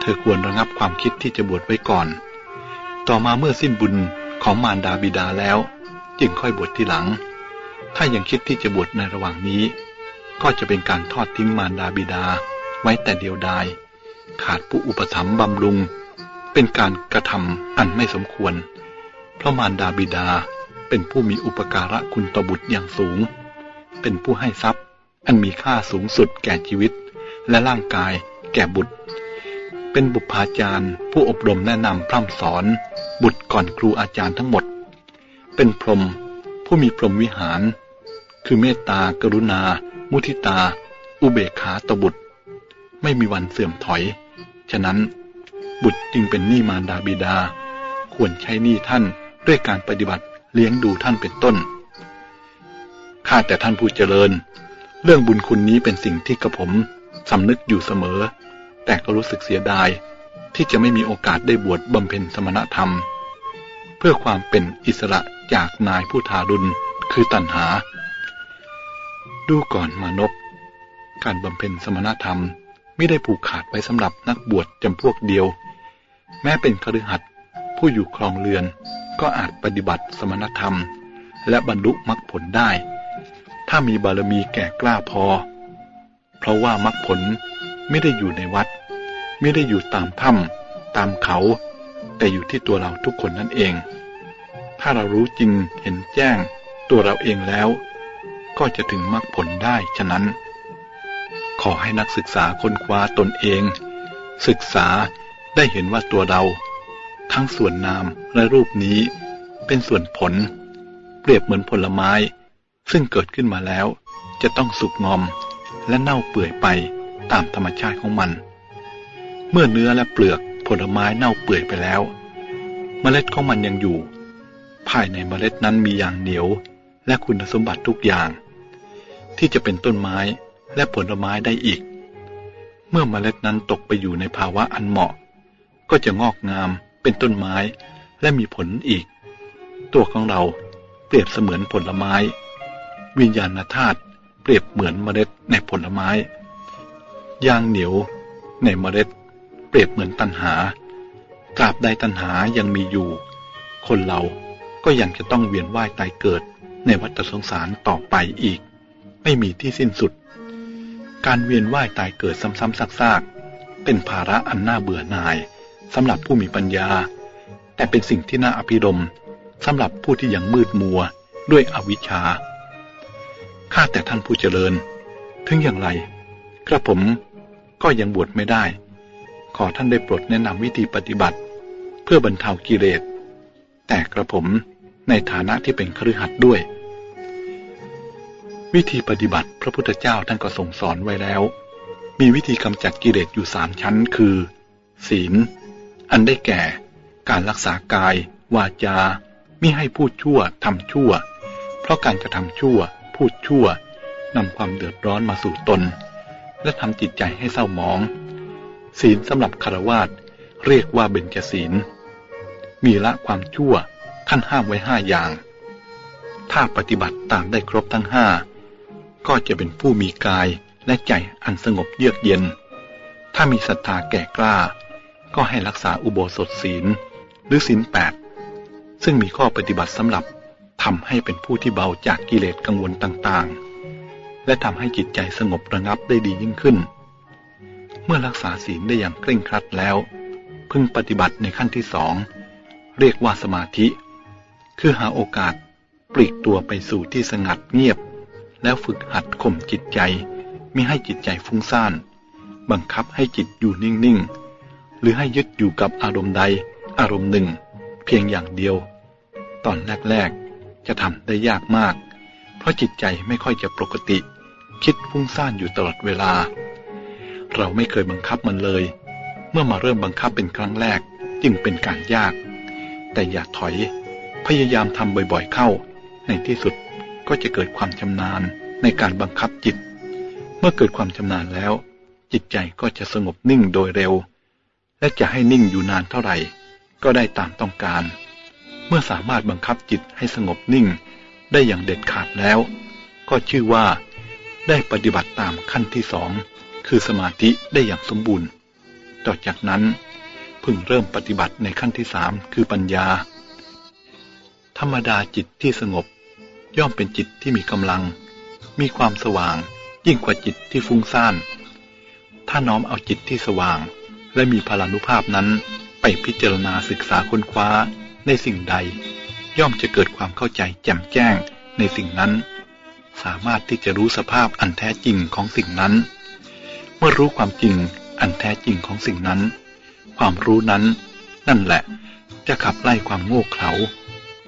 เธอควรระงับความคิดที่จะบวชไว้ก่อน ต่อมาเมื่อสิ้นบุญของมารดาบิดาแล้ว จึงค่อยบวชทีหลัง ถ้ายังคิดที่จะบวชในระหว่างนี้ ก็จะเป็นการทอดทิ้งมารดาบิดาไว้แต่เดียวดาย ขาดผู้อุปถัมภ์บำรุง เป็นการกระทำอันไม่สมควร เพราะมารดาบิดาเป็นผู้มีอุปการะคุณต่อบุตรอย่างสูง เป็นผู้ให้ทรัพย์อันมีค่าสูงสุดแก่ชีวิต และร่างกายแก่บุตร เป็นบุพาจารย์ ผู้อบรมแนะนำพร่ำสอน บุตรก่อนครูอาจารย์ทั้งหมด เป็นพรหมผู้มีพรหมวิหาร คือเมตตากรุณา มุทิตา อุเบกขาตบุตร ไม่มีวันเสื่อมถอย ฉะนั้น บุตรจึงเป็นหนี้มารดาบิดา ควรใช้หนี้ท่านด้วยการปฏิบัติเลี้ยงดูท่านเป็นต้น ข้าแต่ท่านผู้เจริญ เรื่องบุญคุณนี้เป็นสิ่งที่กระผมสำนึกอยู่เสมอ แต่ก็รู้สึกเสียดายที่จะไม่มีโอกาสได้บวชบำเพ็ญสมณธรรม เพื่อความเป็นอิสระจากนายผู้ทารุณคือตัณหา ดูก่อนมานพการบำเพ็ญสมณธรรมไม่ได้ผูกขาดไว้สำหรับนักบวชจำพวกเดียว แม้เป็นคฤหัสถ์ผู้อยู่ครองเรือนก็อาจปฏิบัติสมณธรรม และบรรลุมรรคผลได้ ถ้ามีบารมีแก่กล้าพอ เพราะว่ามรรคผล ไม่ได้อยู่ในวัด ไม่ได้อยู่ตามถ้ำตามเขา แต่อยู่ที่ตัวเราทุกคนนั่นเอง ถ้าเรารู้จริงเห็นแจ้ง ตัวเราเองแล้ว ก็จะถึงมรรคผลได้ฉะนั้น ขอให้นักศึกษาค้นคว้าตนเอง ศึกษาได้เห็นว่าตัวเรา ทั้งส่วนนามและรูปนี้ เป็นส่วนผล เปรียบเหมือนผลไม้ ซึ่งเกิดขึ้นมาแล้ว จะต้องสุกงอมและเน่าเปื่อยไป ตามธรรมชาติของมัน เมื่อเนื้อและเปลือกผลไม้เน่าเปื่อยไปแล้ว เมล็ดของมันยังอยู่ ภายในเมล็ดนั้นมีอย่างเหนียวและคุณสมบัติทุกอย่าง ที่จะเป็นต้นไม้และผลไม้ได้อีก เมื่อเมล็ดนั้นตกไปอยู่ในภาวะอันเหมาะ ก็จะงอกงามเป็นต้นไม้และมีผลอีก ตัวของเราเปรียบเสมือนผลไม้ วิญญาณธาตุเปรียบเหมือนเมล็ดในผลไม้ ยางเหนียว ในเมล็ด เปรียบเหมือนตันหาตราบใดตันหายังมีอยู่ คนเราก็ยังจะต้องเวียนว่ายตายเกิดในวัฏสงสารต่อไปอีก ไม่มีที่สิ้นสุด การเวียนว่ายตายเกิดซ้ำๆซากๆ เป็นภาระอันน่าเบื่อหน่ายสำหรับผู้มีปัญญา แต่เป็นสิ่งที่น่าอภิรมสำหรับผู้ที่ยังมืดมัวด้วยอวิชชาข้าแต่ท่านผู้เจริญ ถึงอย่างไร กระผมก็ยังบวชไม่ได้ ขอท่านได้โปรดแนะนำวิธีปฏิบัติ เพื่อบรรเทากิเลส แต่กระผมในฐานะที่เป็นครือขัดด้วย วิธีปฏิบัติพระพุทธเจ้าท่านก็ทรงสอนไว้แล้ว มีวิธีกำจัดกิเลสอยู่สามชั้นคือ ศีล อันได้แก่ การรักษากาย วาจามิให้พูดชั่วทำชั่ว เพราะการกระทำชั่ว พูดชั่วนำความเดือดร้อนมาสู่ตน และทำจิตใจให้เศร้าหมอง ศีลสำหรับคารวาสเรียกว่าเบญจศีล มีละความชั่วท่านห้ามไว้ห้าอย่าง ถ้าปฏิบัติตามได้ครบทั้งห้าก็จะเป็นผู้มีกายและใจอันสงบเยือกเย็น ถ้ามีศรัทธาแก่กล้า ก็ให้รักษาอุโบสถศีล หรือศีลแปดซึ่งมีข้อปฏิบัติสำหรับทำให้เป็นผู้ที่เบาจากกิเลสกังวลต่างๆ และทำให้จิตใจสงบระงับได้ดียิ่งขึ้น เมื่อรักษาศีลได้อย่างเคร่งครัดแล้ว พึงปฏิบัติในขั้นที่สอง เรียกว่าสมาธิ คือหาโอกาสปลีกตัวไปสู่ที่สงัดเงียบ แล้วฝึกหัดข่มจิตใจไม่ให้จิตใจฟุ้งซ่าน บังคับให้จิตอยู่นิ่งๆ หรือให้ยึดอยู่กับอารมณ์ใดอารมณ์หนึ่ง เพียงอย่างเดียว ตอนแรกๆ จะทำได้ยากมาก เพราะจิตใจไม่ค่อยจะปกติ คิดฟุ้งซ่านอยู่ตลอดเวลา เราไม่เคยบังคับมันเลย เมื่อมาเริ่มบังคับเป็นครั้งแรกจึงเป็นการยาก แต่อย่าถอย พยายามทำบ่อยๆเข้า ในที่สุดก็จะเกิดความชำนาญในการบังคับจิต เมื่อเกิดความชำนาญแล้ว จิตใจก็จะสงบนิ่งโดยเร็ว และจะให้นิ่งอยู่นานเท่าไหร่ ก็ได้ตามต้องการ เมื่อสามารถบังคับจิตให้สงบนิ่งได้อย่างเด็ดขาดแล้ว ก็ชื่อว่า ได้ปฏิบัติตามขั้นที่สองคือสมาธิได้อย่างสมบูรณ์ ต่อจากนั้นพึงเริ่มปฏิบัติในขั้นที่สามคือปัญญา ธรรมดาจิตที่สงบ ย่อมเป็นจิตที่มีกำลัง มีความสว่างยิ่งกว่าจิตที่ฟุ้งซ่าน ถ้าน้อมเอาจิตที่สว่าง และมีพลานุภาพนั้นไปพิจารณาศึกษาค้นคว้าในสิ่งใด ย่อมจะเกิดความเข้าใจแจ่มแจ้งในสิ่งนั้น สามารถที่จะรู้สภาพอันแท้จริงของสิ่งนั้น เมื่อรู้ความจริงอันแท้จริงของสิ่งนั้น ความรู้นั้น นั่นแหละจะขับไล่ความโง่เขลา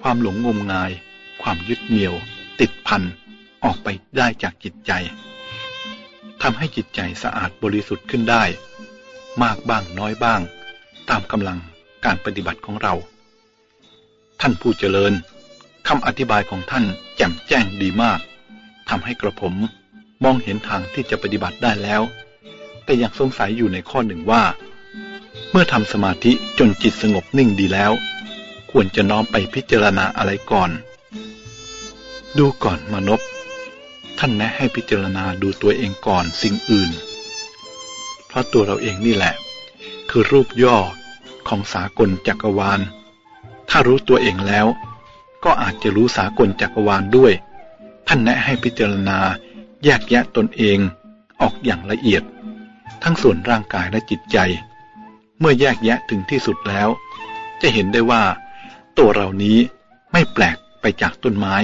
ความหลงงมงาย ความยึดเหนี่ยว ติดพันออกไปได้จากจิตใจทำให้จิตใจสะอาดบริสุทธิ์ขึ้นได้ มากบ้างน้อยบ้าง ตามกำลังการปฏิบัติของเรา ท่านผู้เจริญคำอธิบายของท่านแจ่มแจ้งดีมาก ทำให้กระผมมองเห็นทางที่จะปฏิบัติได้แล้ว แต่ยังสงสัยอยู่ในข้อหนึ่งว่า เมื่อทำสมาธิจนจิตสงบนิ่งดีแล้วคควรจะน้อมไปพิจารณาอะไรก่อน ดูก่อนมนบท่านแนะให้พิจารณาดูตัวเองก่อนสิ่งอื่น เพราะตัวเราเองนี่แหละ คือรูปย่อของสากลจักรวาล ถ้ารู้ตัวเองแล้ว ก็อาจจะรู้สากลจักรวาลด้วย ท่านแนะให้พิจารณา แยกแยะตนเองออกอย่างละเอียด ทั้งส่วนร่างกายและจิตใจ เมื่อแยกแยะถึงที่สุดแล้ว จะเห็นได้ว่า ตัวเรานี้ไม่แปลกไปจากต้นไม้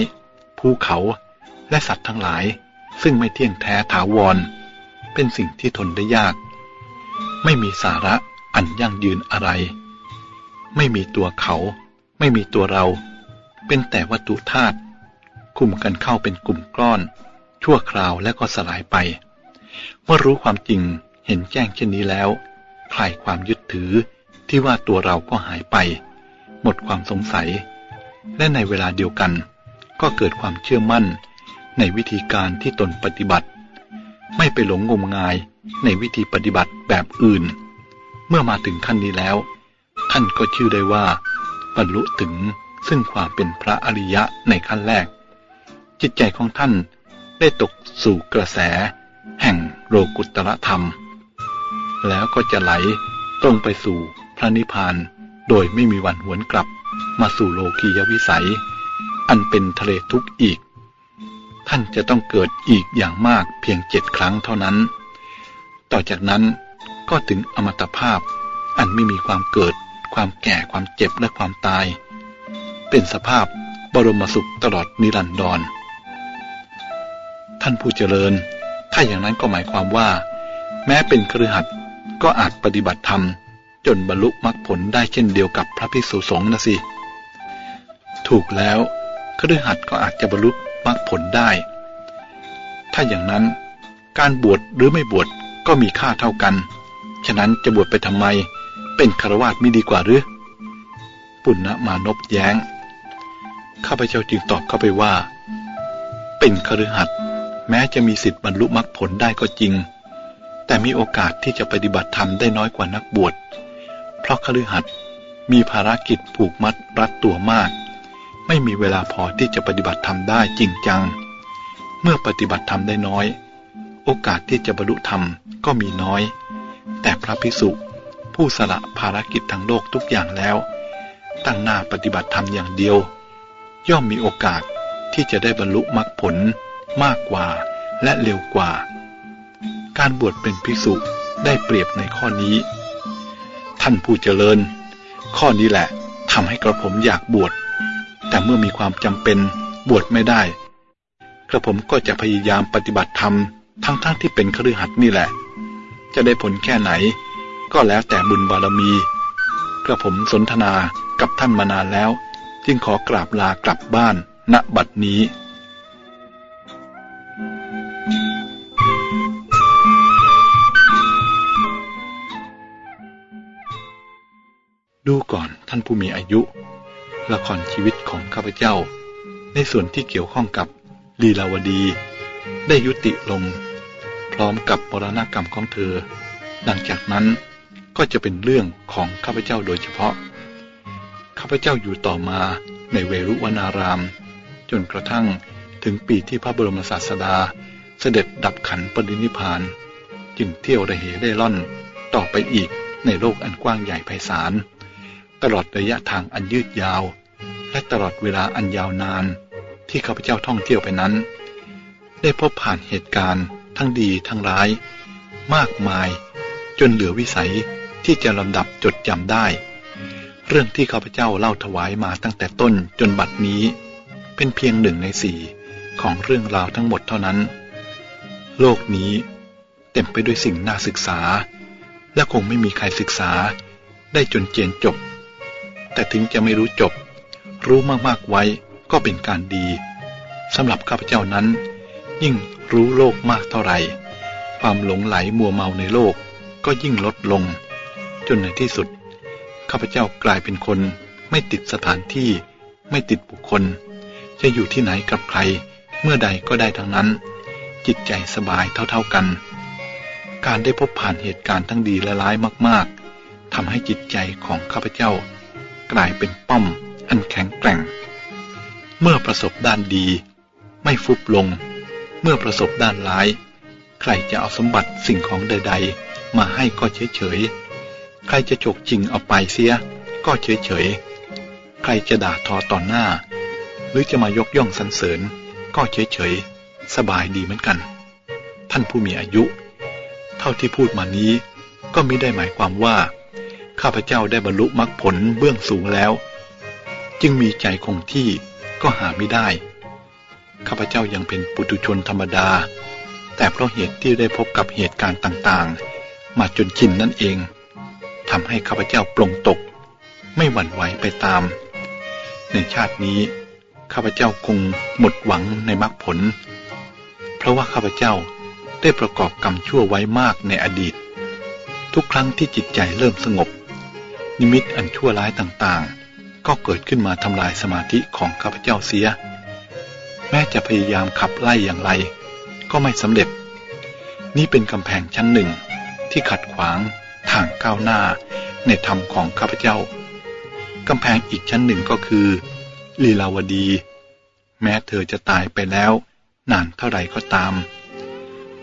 ภูเขาและสัตว์ทั้งหลาย ซึ่งไม่เที่ยงแท้ถาวร เป็นสิ่งที่ทนได้ยาก ไม่มีสาระอันยั่งยืนอะไร ไม่มีตัวเขา ไม่มีตัวเรา เป็นแต่วัตถุธาตุ คุมกันเข้าเป็นกลุ่มก้อน ชั่วคราวและก็สลายไป เมื่อรู้ความจริงเห็นแจ้งเช่นนี้แล้ว คลายความยึดถือที่ว่าตัวเราก็หายไป หมดความสงสัย และในเวลาเดียวกัน ก็เกิดความเชื่อมั่น ในวิธีการที่ตนปฏิบัติ ไม่ไปหลงงมงายในวิธีปฏิบัติแบบอื่น เมื่อมาถึงขั้นนี้แล้ว ท่านก็ชื่อได้ว่า บรรลุถึงซึ่งความเป็นพระอริยะในขั้นแรก จิตใจของท่านได้ตกสู่กระแส แห่งโลกุตรธรรม แล้วก็จะไหลตรงไปสู่พระนิพพานโดยไม่มีวันหวนกลับมาสู่โลกียวิสัย อันเป็นทะเลทุกข์อีก ท่านจะต้องเกิดอีกอย่างมากเพียงเจ็ดครั้งเท่านั้น ต่อจากนั้นก็ถึงอมตะภาพ อันไม่มีความเกิด ความแก่ความเจ็บและความตาย เป็นสภาพบรมสุขตลอดนิรันดร ท่านผู้เจริญ ถ้าอย่างนั้นก็หมายความว่า แม้เป็นครือขัดก็อาจปฏิบัติธรรม จนบรรลุมรรคผลได้เช่นเดียวกับพระภิกษุสงฆ์นะสิ ถูกแล้วครือขัดก็อาจจะบรรลุมรรคผลได้ ถ้าอย่างนั้นการบวชหรือไม่บวชก็มีค่าเท่ากัน ฉะนั้นจะบวชไปทำไม เป็นคารวาสไม่ดีกว่าหรือ ปุณณมานพแย้ง ข้าพเจ้าจึงตอบเข้าไปว่า เป็นคฤหัสถ์ แม้จะมีสิทธิ์บรรลุมรรคผลได้ก็จริง แต่มีโอกาสที่จะปฏิบัติธรรมได้น้อยกว่านักบวช เพราะคฤหัสถ์มีภารกิจผูกมัดรัดตัวมาก ไม่มีเวลาพอที่จะปฏิบัติธรรมได้จริงจัง เมื่อปฏิบัติธรรมได้น้อย โอกาสที่จะบรรลุธรรมก็มีน้อย แต่พระภิกษุผู้สละภารกิจทางโลกทุกอย่างแล้ว ตั้งหน้าปฏิบัติธรรมอย่างเดียว ย่อมมีโอกาสที่จะได้บรรลุมรรคผล มากกว่าและเร็วกว่า การบวชเป็นภิกษุได้เปรียบในข้อนี้ ท่านผู้เจริญ ข้อนี้แหละทำให้กระผมอยากบวช แต่เมื่อมีความจำเป็นบวชไม่ได้ กระผมก็จะพยายามปฏิบัติธรรมทั้งๆทที่เป็นครือขัดนี่แหละ จะได้ผลแค่ไหน ก็แล้วแต่บุญบารมี กระผมสนทนากับท่านมานานแล้ว จึงขอกราบลากลับบ้านณบัดนี้ ดูก่อนท่านผู้มีอายุ ละครชีวิตของข้าพเจ้า ในส่วนที่เกี่ยวข้องกับลีลาวดี ได้ยุติลง พร้อมกับมรณกรรมของเธอดังจากนั้นก็จะเป็นเรื่องของข้าพเจ้าโดยเฉพาะ ข้าพเจ้าอยู่ต่อมาในเวรุวนาราม จนกระทั่งถึงปีที่พระบรมศาสดาเสด็จดับขันปรินิพาน จึงเที่ยวระเหเร่ร่อนต่อไปอีกในโลกอันกว้างใหญ่ไพศาล ตลอดระยะทางอันยืดยาว และตลอดเวลาอันยาวนานที่ข้าพเจ้าท่องเที่ยวไปนั้น ได้พบผ่านเหตุการณ์ทั้งดีทั้งร้าย มากมาย จนเหลือวิสัยที่จะลำดับจดจำได้ เรื่องที่ข้าพเจ้าเล่าถวายมาตั้งแต่ต้นจนบัดนี้ เป็นเพียงหนึ่งในสี่ของเรื่องราวทั้งหมดเท่านั้น โลกนี้เต็มไปด้วยสิ่งน่าศึกษา และคงไม่มีใครศึกษาได้จนเจนจบ แต่ถึงจะไม่รู้จบ รู้มากๆไว้ก็เป็นการดีสำหรับข้าพเจ้านั้น ยิ่งรู้โลกมากเท่าไหร่ ความหลงไหลมัวเมาในโลกก็ยิ่งลดลง จนในที่สุด ข้าพเจ้ากลายเป็นคน ไม่ติดสถานที่ ไม่ติดบุคคล จะอยู่ที่ไหนกับใคร เมื่อใดก็ได้ทั้งนั้น จิตใจสบายเท่าๆกัน การได้พบผ่านเหตุการณ์ทั้งดีและร้ายมาก ๆทำให้จิตใจของข้าพเจ้า กลายเป็นป้อมอันแข็งแกร่ง เมื่อประสบด้านดี ไม่ฟุบลง เมื่อประสบด้านร้าย ใครจะเอาสมบัติสิ่งของใด ๆ มาให้ก็เฉยเฉยใครจะฉกจริงเอาไปเสีย ก็เฉยเฉยใครจะด่าทอต่อหน้า หรือจะมายกย่องสรรเสริญ ก็เฉยเฉยสบายดีเหมือนกัน ท่านผู้มีอายุ เท่าที่พูดมานี้ก็ไม่ได้หมายความว่า ข้าพเจ้าได้บรรลุมรรคผลเบื้องสูงแล้ว จึงมีใจคงที่ก็หาไม่ได้ ข้าพเจ้ายังเป็นปุถุชนธรรมดา แต่เพราะเหตุที่ได้พบกับเหตุการณ์ต่างๆ มาจนชินนั่นเองทำให้ข้าพเจ้าปลงตก ไม่หวั่นไหวไปตาม ในชาตินี้ข้าพเจ้าคงหมดหวังในมรรคผล เพราะว่าข้าพเจ้าได้ประกอบกรรมชั่วไว้มากในอดีต ทุกครั้งที่จิตใจเริ่มสงบ นิมิตอันชั่วร้ายต่างๆ ก็เกิดขึ้นมาทำลายสมาธิของข้าพเจ้าเสีย แม้จะพยายามขับไล่อย่างไร ก็ไม่สำเร็จ นี่เป็นกำแพงชั้นหนึ่งที่ขัดขวางทางก้าวหน้าในธรรมของข้าพเจ้ากำแพงอีกชั้นหนึ่งก็คือ ลีลาวดี แม้เธอจะตายไปแล้ว นานเท่าไรก็ตาม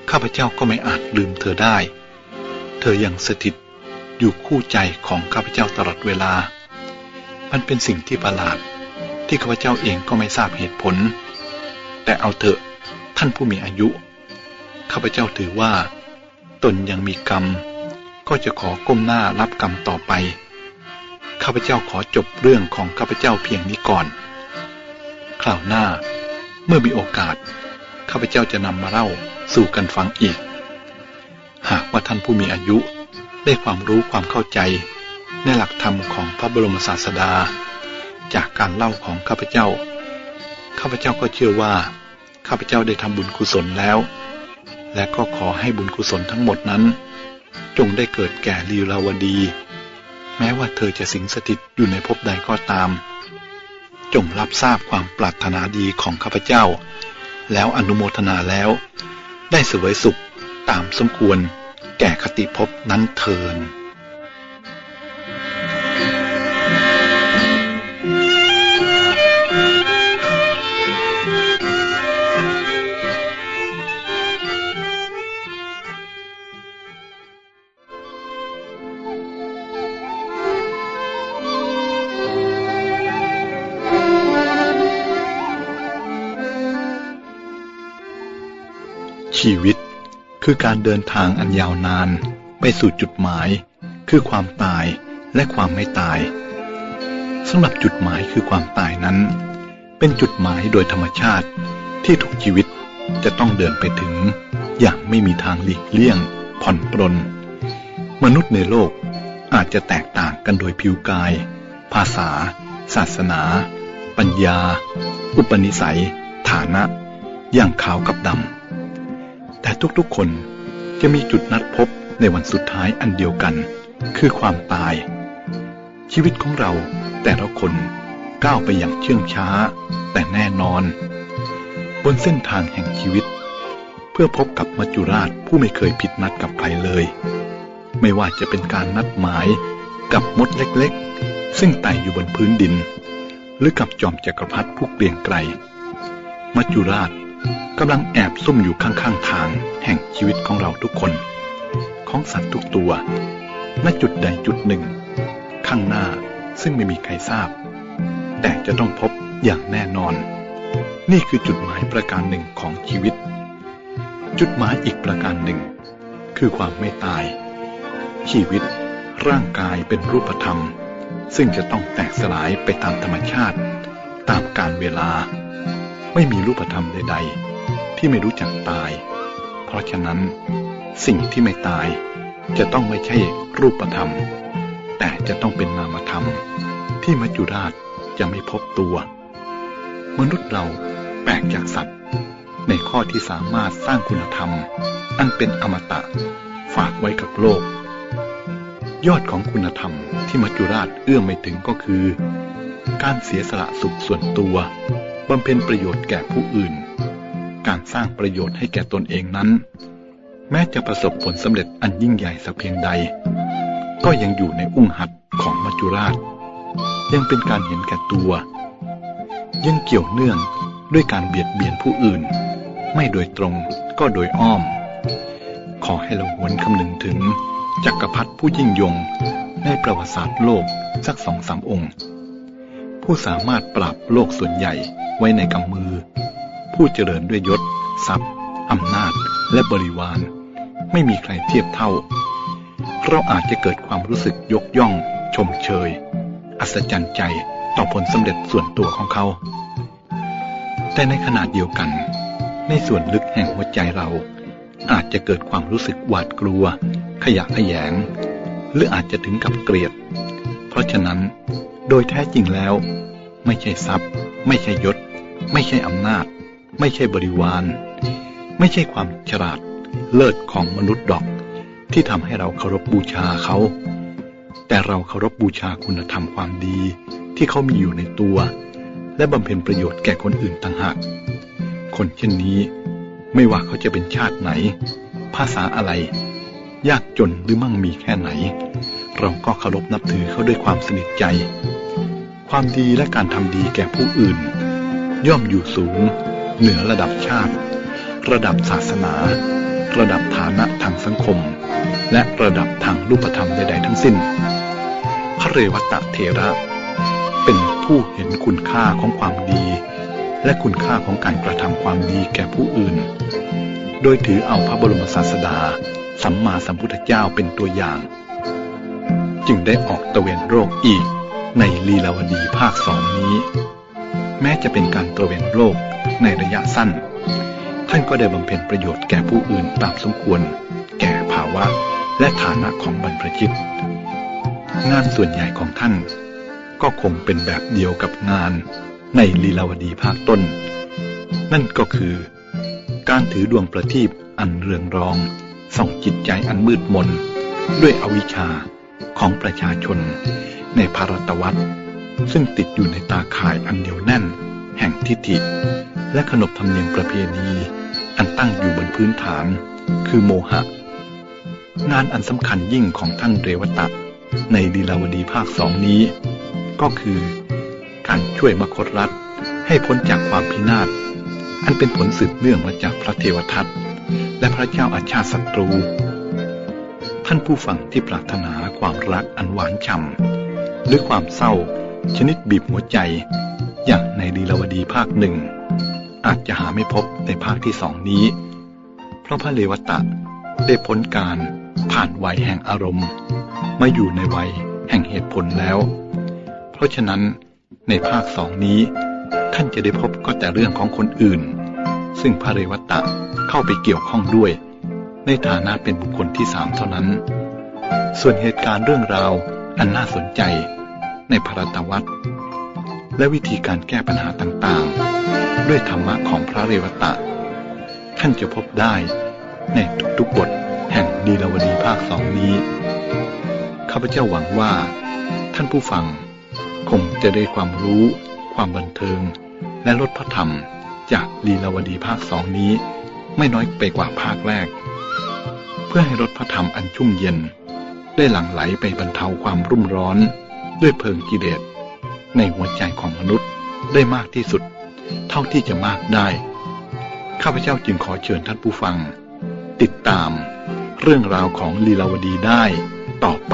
ข้าพเจ้าก็ไม่อาจลืมเธอได้ เธอยังสถิต อยู่คู่ใจของข้าพเจ้าตลอดเวลา มันเป็นสิ่งที่ประหลาดที่ข้าพเจ้าเองก็ไม่ทราบเหตุผล แต่เอาเถอะท่านผู้มีอายุ ข้าพเจ้าถือว่า ตนยังมีกรรม ก็จะขอก้มหน้ารับกรรมต่อไป ข้าพเจ้าขอจบเรื่องของข้าพเจ้าเพียงนี้ก่อน คราวหน้าเมื่อมีโอกาส ข้าพเจ้าจะนำมาเล่าสู่กันฟังอีก หากว่าท่านผู้มีอายุ ได้ความรู้ความเข้าใจ ในหลักธรรมของพระบรมศาสดา จากการเล่าของข้าพเจ้า ข้าพเจ้าก็เชื่อว่า ข้าพเจ้าได้ทำบุญกุศลแล้ว และก็ขอให้บุญกุศลทั้งหมดนั้น จงได้เกิดแก่ลีลาวดี แม้ว่าเธอจะสิงสถิตอยู่ในภพใดก็ตาม จงรับทราบความปรารถนาดีของข้าพเจ้า แล้วอนุโมทนาแล้ว ได้เสวยสุขตามสมควร แก่คติภพนั้นเทินชีวิต คือการเดินทางอันยาวนาน ไปสู่จุดหมาย คือความตายและความไม่ตายสำหรับจุดหมายคือความตายนั้น เป็นจุดหมายโดยธรรมชาติที่ทุกชีวิตจะต้องเดินไปถึง อย่างไม่มีทางหลีกเลี่ยง ผ่อนปรน มนุษย์ในโลกอาจจะแตกต่างกันโดยผิวกาย ภาษา ศาสนา ปัญญา อุปนิสัย ฐานะ อย่างขาวกับดำ แต่ทุกๆคนจะมีจุดนัดพบในวันสุดท้ายอันเดียวกัน คือความตาย ชีวิตของเราแต่ละคนก้าวไปอย่างเชื่องช้า แต่แน่นอน บนเส้นทางแห่งชีวิต เพื่อพบกับมัจจุราชผู้ไม่เคยผิดนัดกับใครเลย ไม่ว่าจะเป็นการนัดหมายกับมดเล็กๆ ซึ่งไต่อยู่บนพื้นดิน หรือกับจอมจักรพรรดิผู้เกลียงไกลมัจจุราช กำลังแอบซุ่มอยู่ข้างๆทางแห่งชีวิตของเราทุกคน ของสัตว์ทุกตัวณจุดใดจุดหนึ่ง ข้างหน้าซึ่งไม่มีใครทราบ แต่จะต้องพบอย่างแน่นอน นี่คือจุดหมายประการหนึ่งของชีวิต จุดหมายอีกประการหนึ่ง คือความไม่ตาย ชีวิตร่างกายเป็นรูปธรรม ซึ่งจะต้องแตกสลายไปตามธรรมชาติ ตามการเวลา ไม่มีรูปธรรมใดๆ ที่ไม่รู้จักตาย เพราะฉะนั้นสิ่งที่ไม่ตายจะต้องไม่ใช่รูปธรรม แต่จะต้องเป็นนามธรรม ที่มัจจุราชจะไม่พบตัว มนุษย์เราแปลกจากสัตว์ ในข้อที่สามารถสร้างคุณธรรม อันเป็นอมตะฝากไว้กับโลก ยอดของคุณธรรมที่มัจจุราชเอื้อมไม่ถึงก็คือ การเสียสละสุขส่วนตัวบำเพ็ญประโยชน์แก่ผู้อื่น การสร้างประโยชน์ให้แก่ตนเองนั้น แม้จะประสบผลสำเร็จอันยิ่งใหญ่สักเพียงใด ก็ยังอยู่ในอุ้งหัดของมัจจุราช ยังเป็นการเห็นแก่ตัว ยังเกี่ยวเนื่องด้วยการเบียดเบียนผู้อื่น ไม่โดยตรงก็โดยอ้อม ขอให้เราหวนคำนึงถึงจักรพรรดิผู้ยิ่งยงในประวัติศาสตร์โลกสักสองสามองค์ ผู้สามารถปราบโลกส่วนใหญ่ไว้ในกำมือ ผู้เจริญด้วยยศ ทรัพย์อำนาจ และบริวาร ไม่มีใครเทียบเท่า เราอาจจะเกิดความรู้สึกยกย่อง ชมเชย อัศจรรย์ใจต่อผลสำเร็จส่วนตัวของเขา แต่ในขณะเดียวกัน ในส่วนลึกแห่งหัวใจเรา อาจจะเกิดความรู้สึกหวาดกลัว ขยะขยง หรืออาจจะถึงกับเกลียด เพราะฉะนั้นโดยแท้จริงแล้ว ไม่ใช่ทรัพย์ ไม่ใช่ยศ ไม่ใช่อำนาจ ไม่ใช่บริวาร ไม่ใช่ความฉลาดเลิศของมนุษย์ดอก ที่ทำให้เราเคารพบูชาเขา แต่เราเคารพบูชาคุณธรรมความดีที่เขามีอยู่ในตัว และบำเพ็ญประโยชน์แก่คนอื่นต่างหาก คนเช่นนี้ไม่ว่าเขาจะเป็นชาติไหน ภาษาอะไร ยากจนหรือมั่งมีแค่ไหน เราก็เคารพนับถือเขาด้วยความสนิทใจ ความดีและการทำดีแก่ผู้อื่น ย่อมอยู่สูง เหนือระดับชาติ ระดับศาสนา ระดับฐานะทางสังคม และระดับทางรูปธรรมใดๆทั้งสิ้น พระเรวตะเทระ เป็นผู้เห็นคุณค่าของความดี และคุณค่าของการกระทำความดีแก่ผู้อื่น โดยถือเอาพระบรมศาสดา สัมมาสัมพุทธเจ้าเป็นตัวอย่าง จึงได้ออกตะเวนโรคอีกในลีลาวดีภาคสองนี้ แม้จะเป็นการตระเวนโรคในระยะสั้น ท่านก็ได้บำเพ็ญประโยชน์แก่ผู้อื่นตามสมควร แก่ภาวะและฐานะของบรรพชิต งานส่วนใหญ่ของท่าน ก็คงเป็นแบบเดียวกับงานในลีลาวดีภาคต้น นั่นก็คือ การถือดวงประทีปอันเรืองรอง ส่องจิตใจอันมืดมน ด้วยอวิชชาของประชาชนในภารตวัต ซึ่งติดอยู่ในตาข่ายอันเหนียวแน่น แห่งทิฏฐิ และขนบธรรมเนียมประเพณี อันตั้งอยู่บนพื้นฐาน คือโมหะ งานอันสำคัญยิ่งของท่านเรวตะในดีลาวดีภาคสองนี้ ก็คือการช่วยมคตรัฐให้พ้นจากความพินาศ อันเป็นผลสืบเนื่องมาจากพระเทวทัตและพระเจ้าอาชาติศัตรู ท่านผู้ฟังที่ปรารถนาความรักอันหวานฉ่ำหรือความเศร้า ชนิดบีบหัวใจ อย่างในดีลาวดีภาคหนึ่ง อาจจะหาไม่พบในภาคที่สองนี้ เพราะพระเลวตะได้พ้นการผ่านวัยแห่งอารมณ์ มาอยู่ในวัยแห่งเหตุผลแล้ว เพราะฉะนั้นในภาคสองนี้ ท่านจะได้พบก็แต่เรื่องของคนอื่น ซึ่งพระเรวตะเข้าไปเกี่ยวข้องด้วย ในฐานะเป็นบุคคลที่สามเท่านั้น ส่วนเหตุการณ์เรื่องราวอันน่าสนใจ ในพระตวัตและวิธีการแก้ปัญหาต่างๆ ด้วยธรรมะของพระเรวตะ ท่านจะพบได้ในทุกๆบทแห่งดีลาวดีภาคสองนี้ ข้าพเจ้าหวังว่า ท่านผู้ฟังคงจะได้ความรู้ ความบันเทิง และลดพระธรรมจากลีลาวดีภาคสองนี้ ไม่น้อยไปกว่าภาคแรก เพื่อให้ลดพระธรรมอันชุ่มเย็น ได้หลั่งไหลไปบรรเทาความรุ่มร้อน ด้วยเพลิงกิเลสในหัวใจของมนุษย์ได้มากที่สุด เท่าที่จะมากได้ ข้าพเจ้าจึงขอเชิญท่านผู้ฟัง ติดตามเรื่องราวของลีลาวดีได้ต่อไป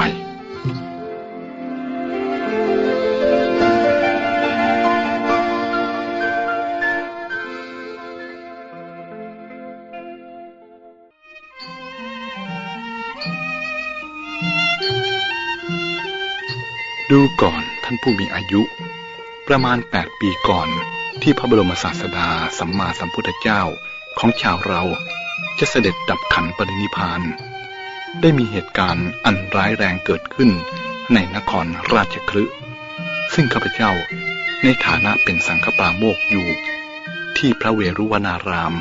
ดูก่อนท่านผู้มีอายุ ประมาณแปดปีก่อน ที่พระบรมศาสดาสัมมาสัมพุทธเจ้าของชาวเราจะเสด็จดับขันปรินิพาน ได้มีเหตุการณ์อันร้ายแรงเกิดขึ้นในนครราชคลึซึ่งข้าพเจ้าในฐานะเป็นสังฆปราโมกอยู่ ที่พระเวรุวนาราม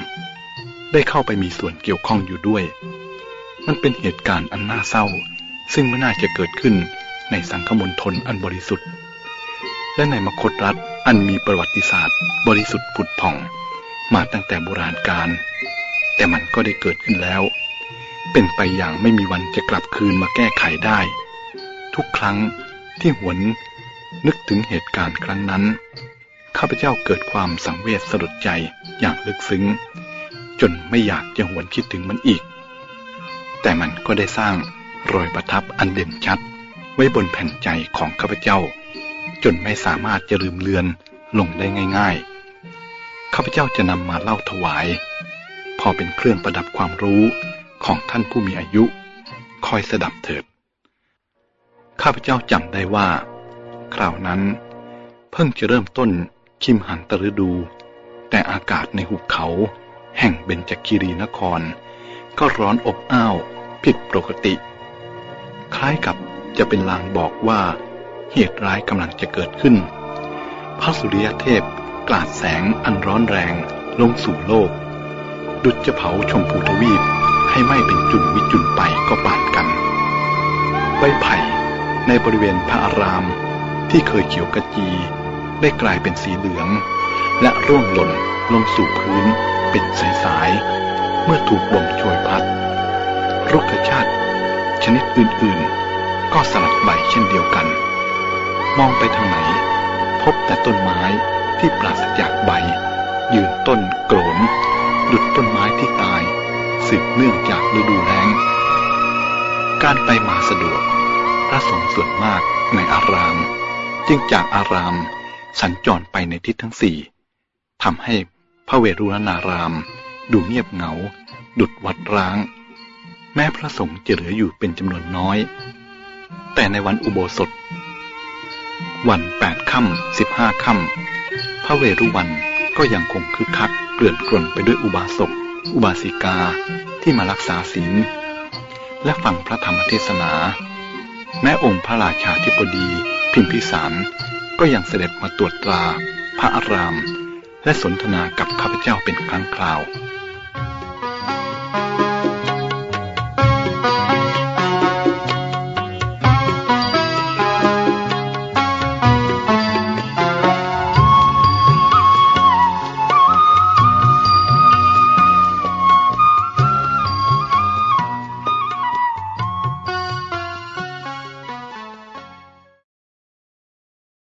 ได้เข้าไปมีส่วนเกี่ยวข้องอยู่ด้วย มันเป็นเหตุการณ์อันน่าเศร้า ซึ่งไม่น่าจะเกิดขึ้น ในสังคมณฑลอันบริสุทธิ์ และในมคตรัฐอันมีประวัติศาสตร์ บริสุทธิ์ผุดผ่อง มาตั้งแต่โบราณกาลแต่มันก็ได้เกิดขึ้นแล้ว เป็นไปอย่างไม่มีวันจะกลับคืนมาแก้ไขได้ ทุกครั้งที่หวนนึกถึงเหตุการณ์ครั้งนั้น ข้าพเจ้าเกิดความสังเวชสลดใจอย่างลึกซึ้ง จนไม่อยากจะหวนคิดถึงมันอีก แต่มันก็ได้สร้างรอยประทับอันเด่นชัด ไว้บนแผ่นใจของข้าพเจ้า จนไม่สามารถจะลืมเลือนลงได้ง่าย ๆ ข้าพเจ้าจะนำมาเล่าถวาย พอเป็นเครื่องประดับความรู้ของท่านผู้มีอายุ คอยสดับเถิด ข้าพเจ้าจำได้ว่า คราวนั้น เพิ่งจะเริ่มต้นคิมหันตฤดู แต่อากาศในหุบเขา แห่งเบญจคีรีนคร ก็ร้อนอบอ้าวผิดปกติ คล้ายกับ จะเป็นลางบอกว่าเหตุร้ายกำลังจะเกิดขึ้น พระสุริยเทพกลาดแสงอันร้อนแรงลงสู่โลก ดุจจะเผาชมพูทวีปให้ไหม้เป็นจุนวิจุนไปก็ปานกันใบไผ่ในบริเวณพระอารามที่เคยเขียวกระจี ได้กลายเป็นสีเหลือง และร่วงหล่นลงสู่พื้นเป็นสายๆเมื่อถูกลมโชยพัด รกชาติชนิดอื่นๆ ก็สลัดใบเช่นเดียวกัน มองไปทางไหน พบแต่ต้นไม้ที่ปราศจากใบ ยืนต้นโกรนดุดต้นไม้ที่ตาย สืบเนื่องจากฤดูแล้ง การไปมาสะดวก พระสงฆ์ส่วนมากในอาราม จึงจากอาราม สัญจรไปในทิศทั้งสี่ทำให้พระเวรุรนาราม ดูเงียบเหงา ดุดวัดร้าง แม้พระสงฆ์จะเหลืออยู่เป็นจำนวนน้อย แต่ในวันอุโบสถ วันแปดค่ำสิบห้าค่ำพระเวรุวันก็ยังคงคึกคักเกลื่อนกล่นไปด้วยอุบาสก อุบาสิกาที่มารักษาศีล และฟังพระธรรมเทศนา แม้องค์พระราชาธิบดีพิมพิสารก็ยังเสด็จมาตรวจตรา พระอาราม และสนทนากับข้าพเจ้าเป็นครั้งคราว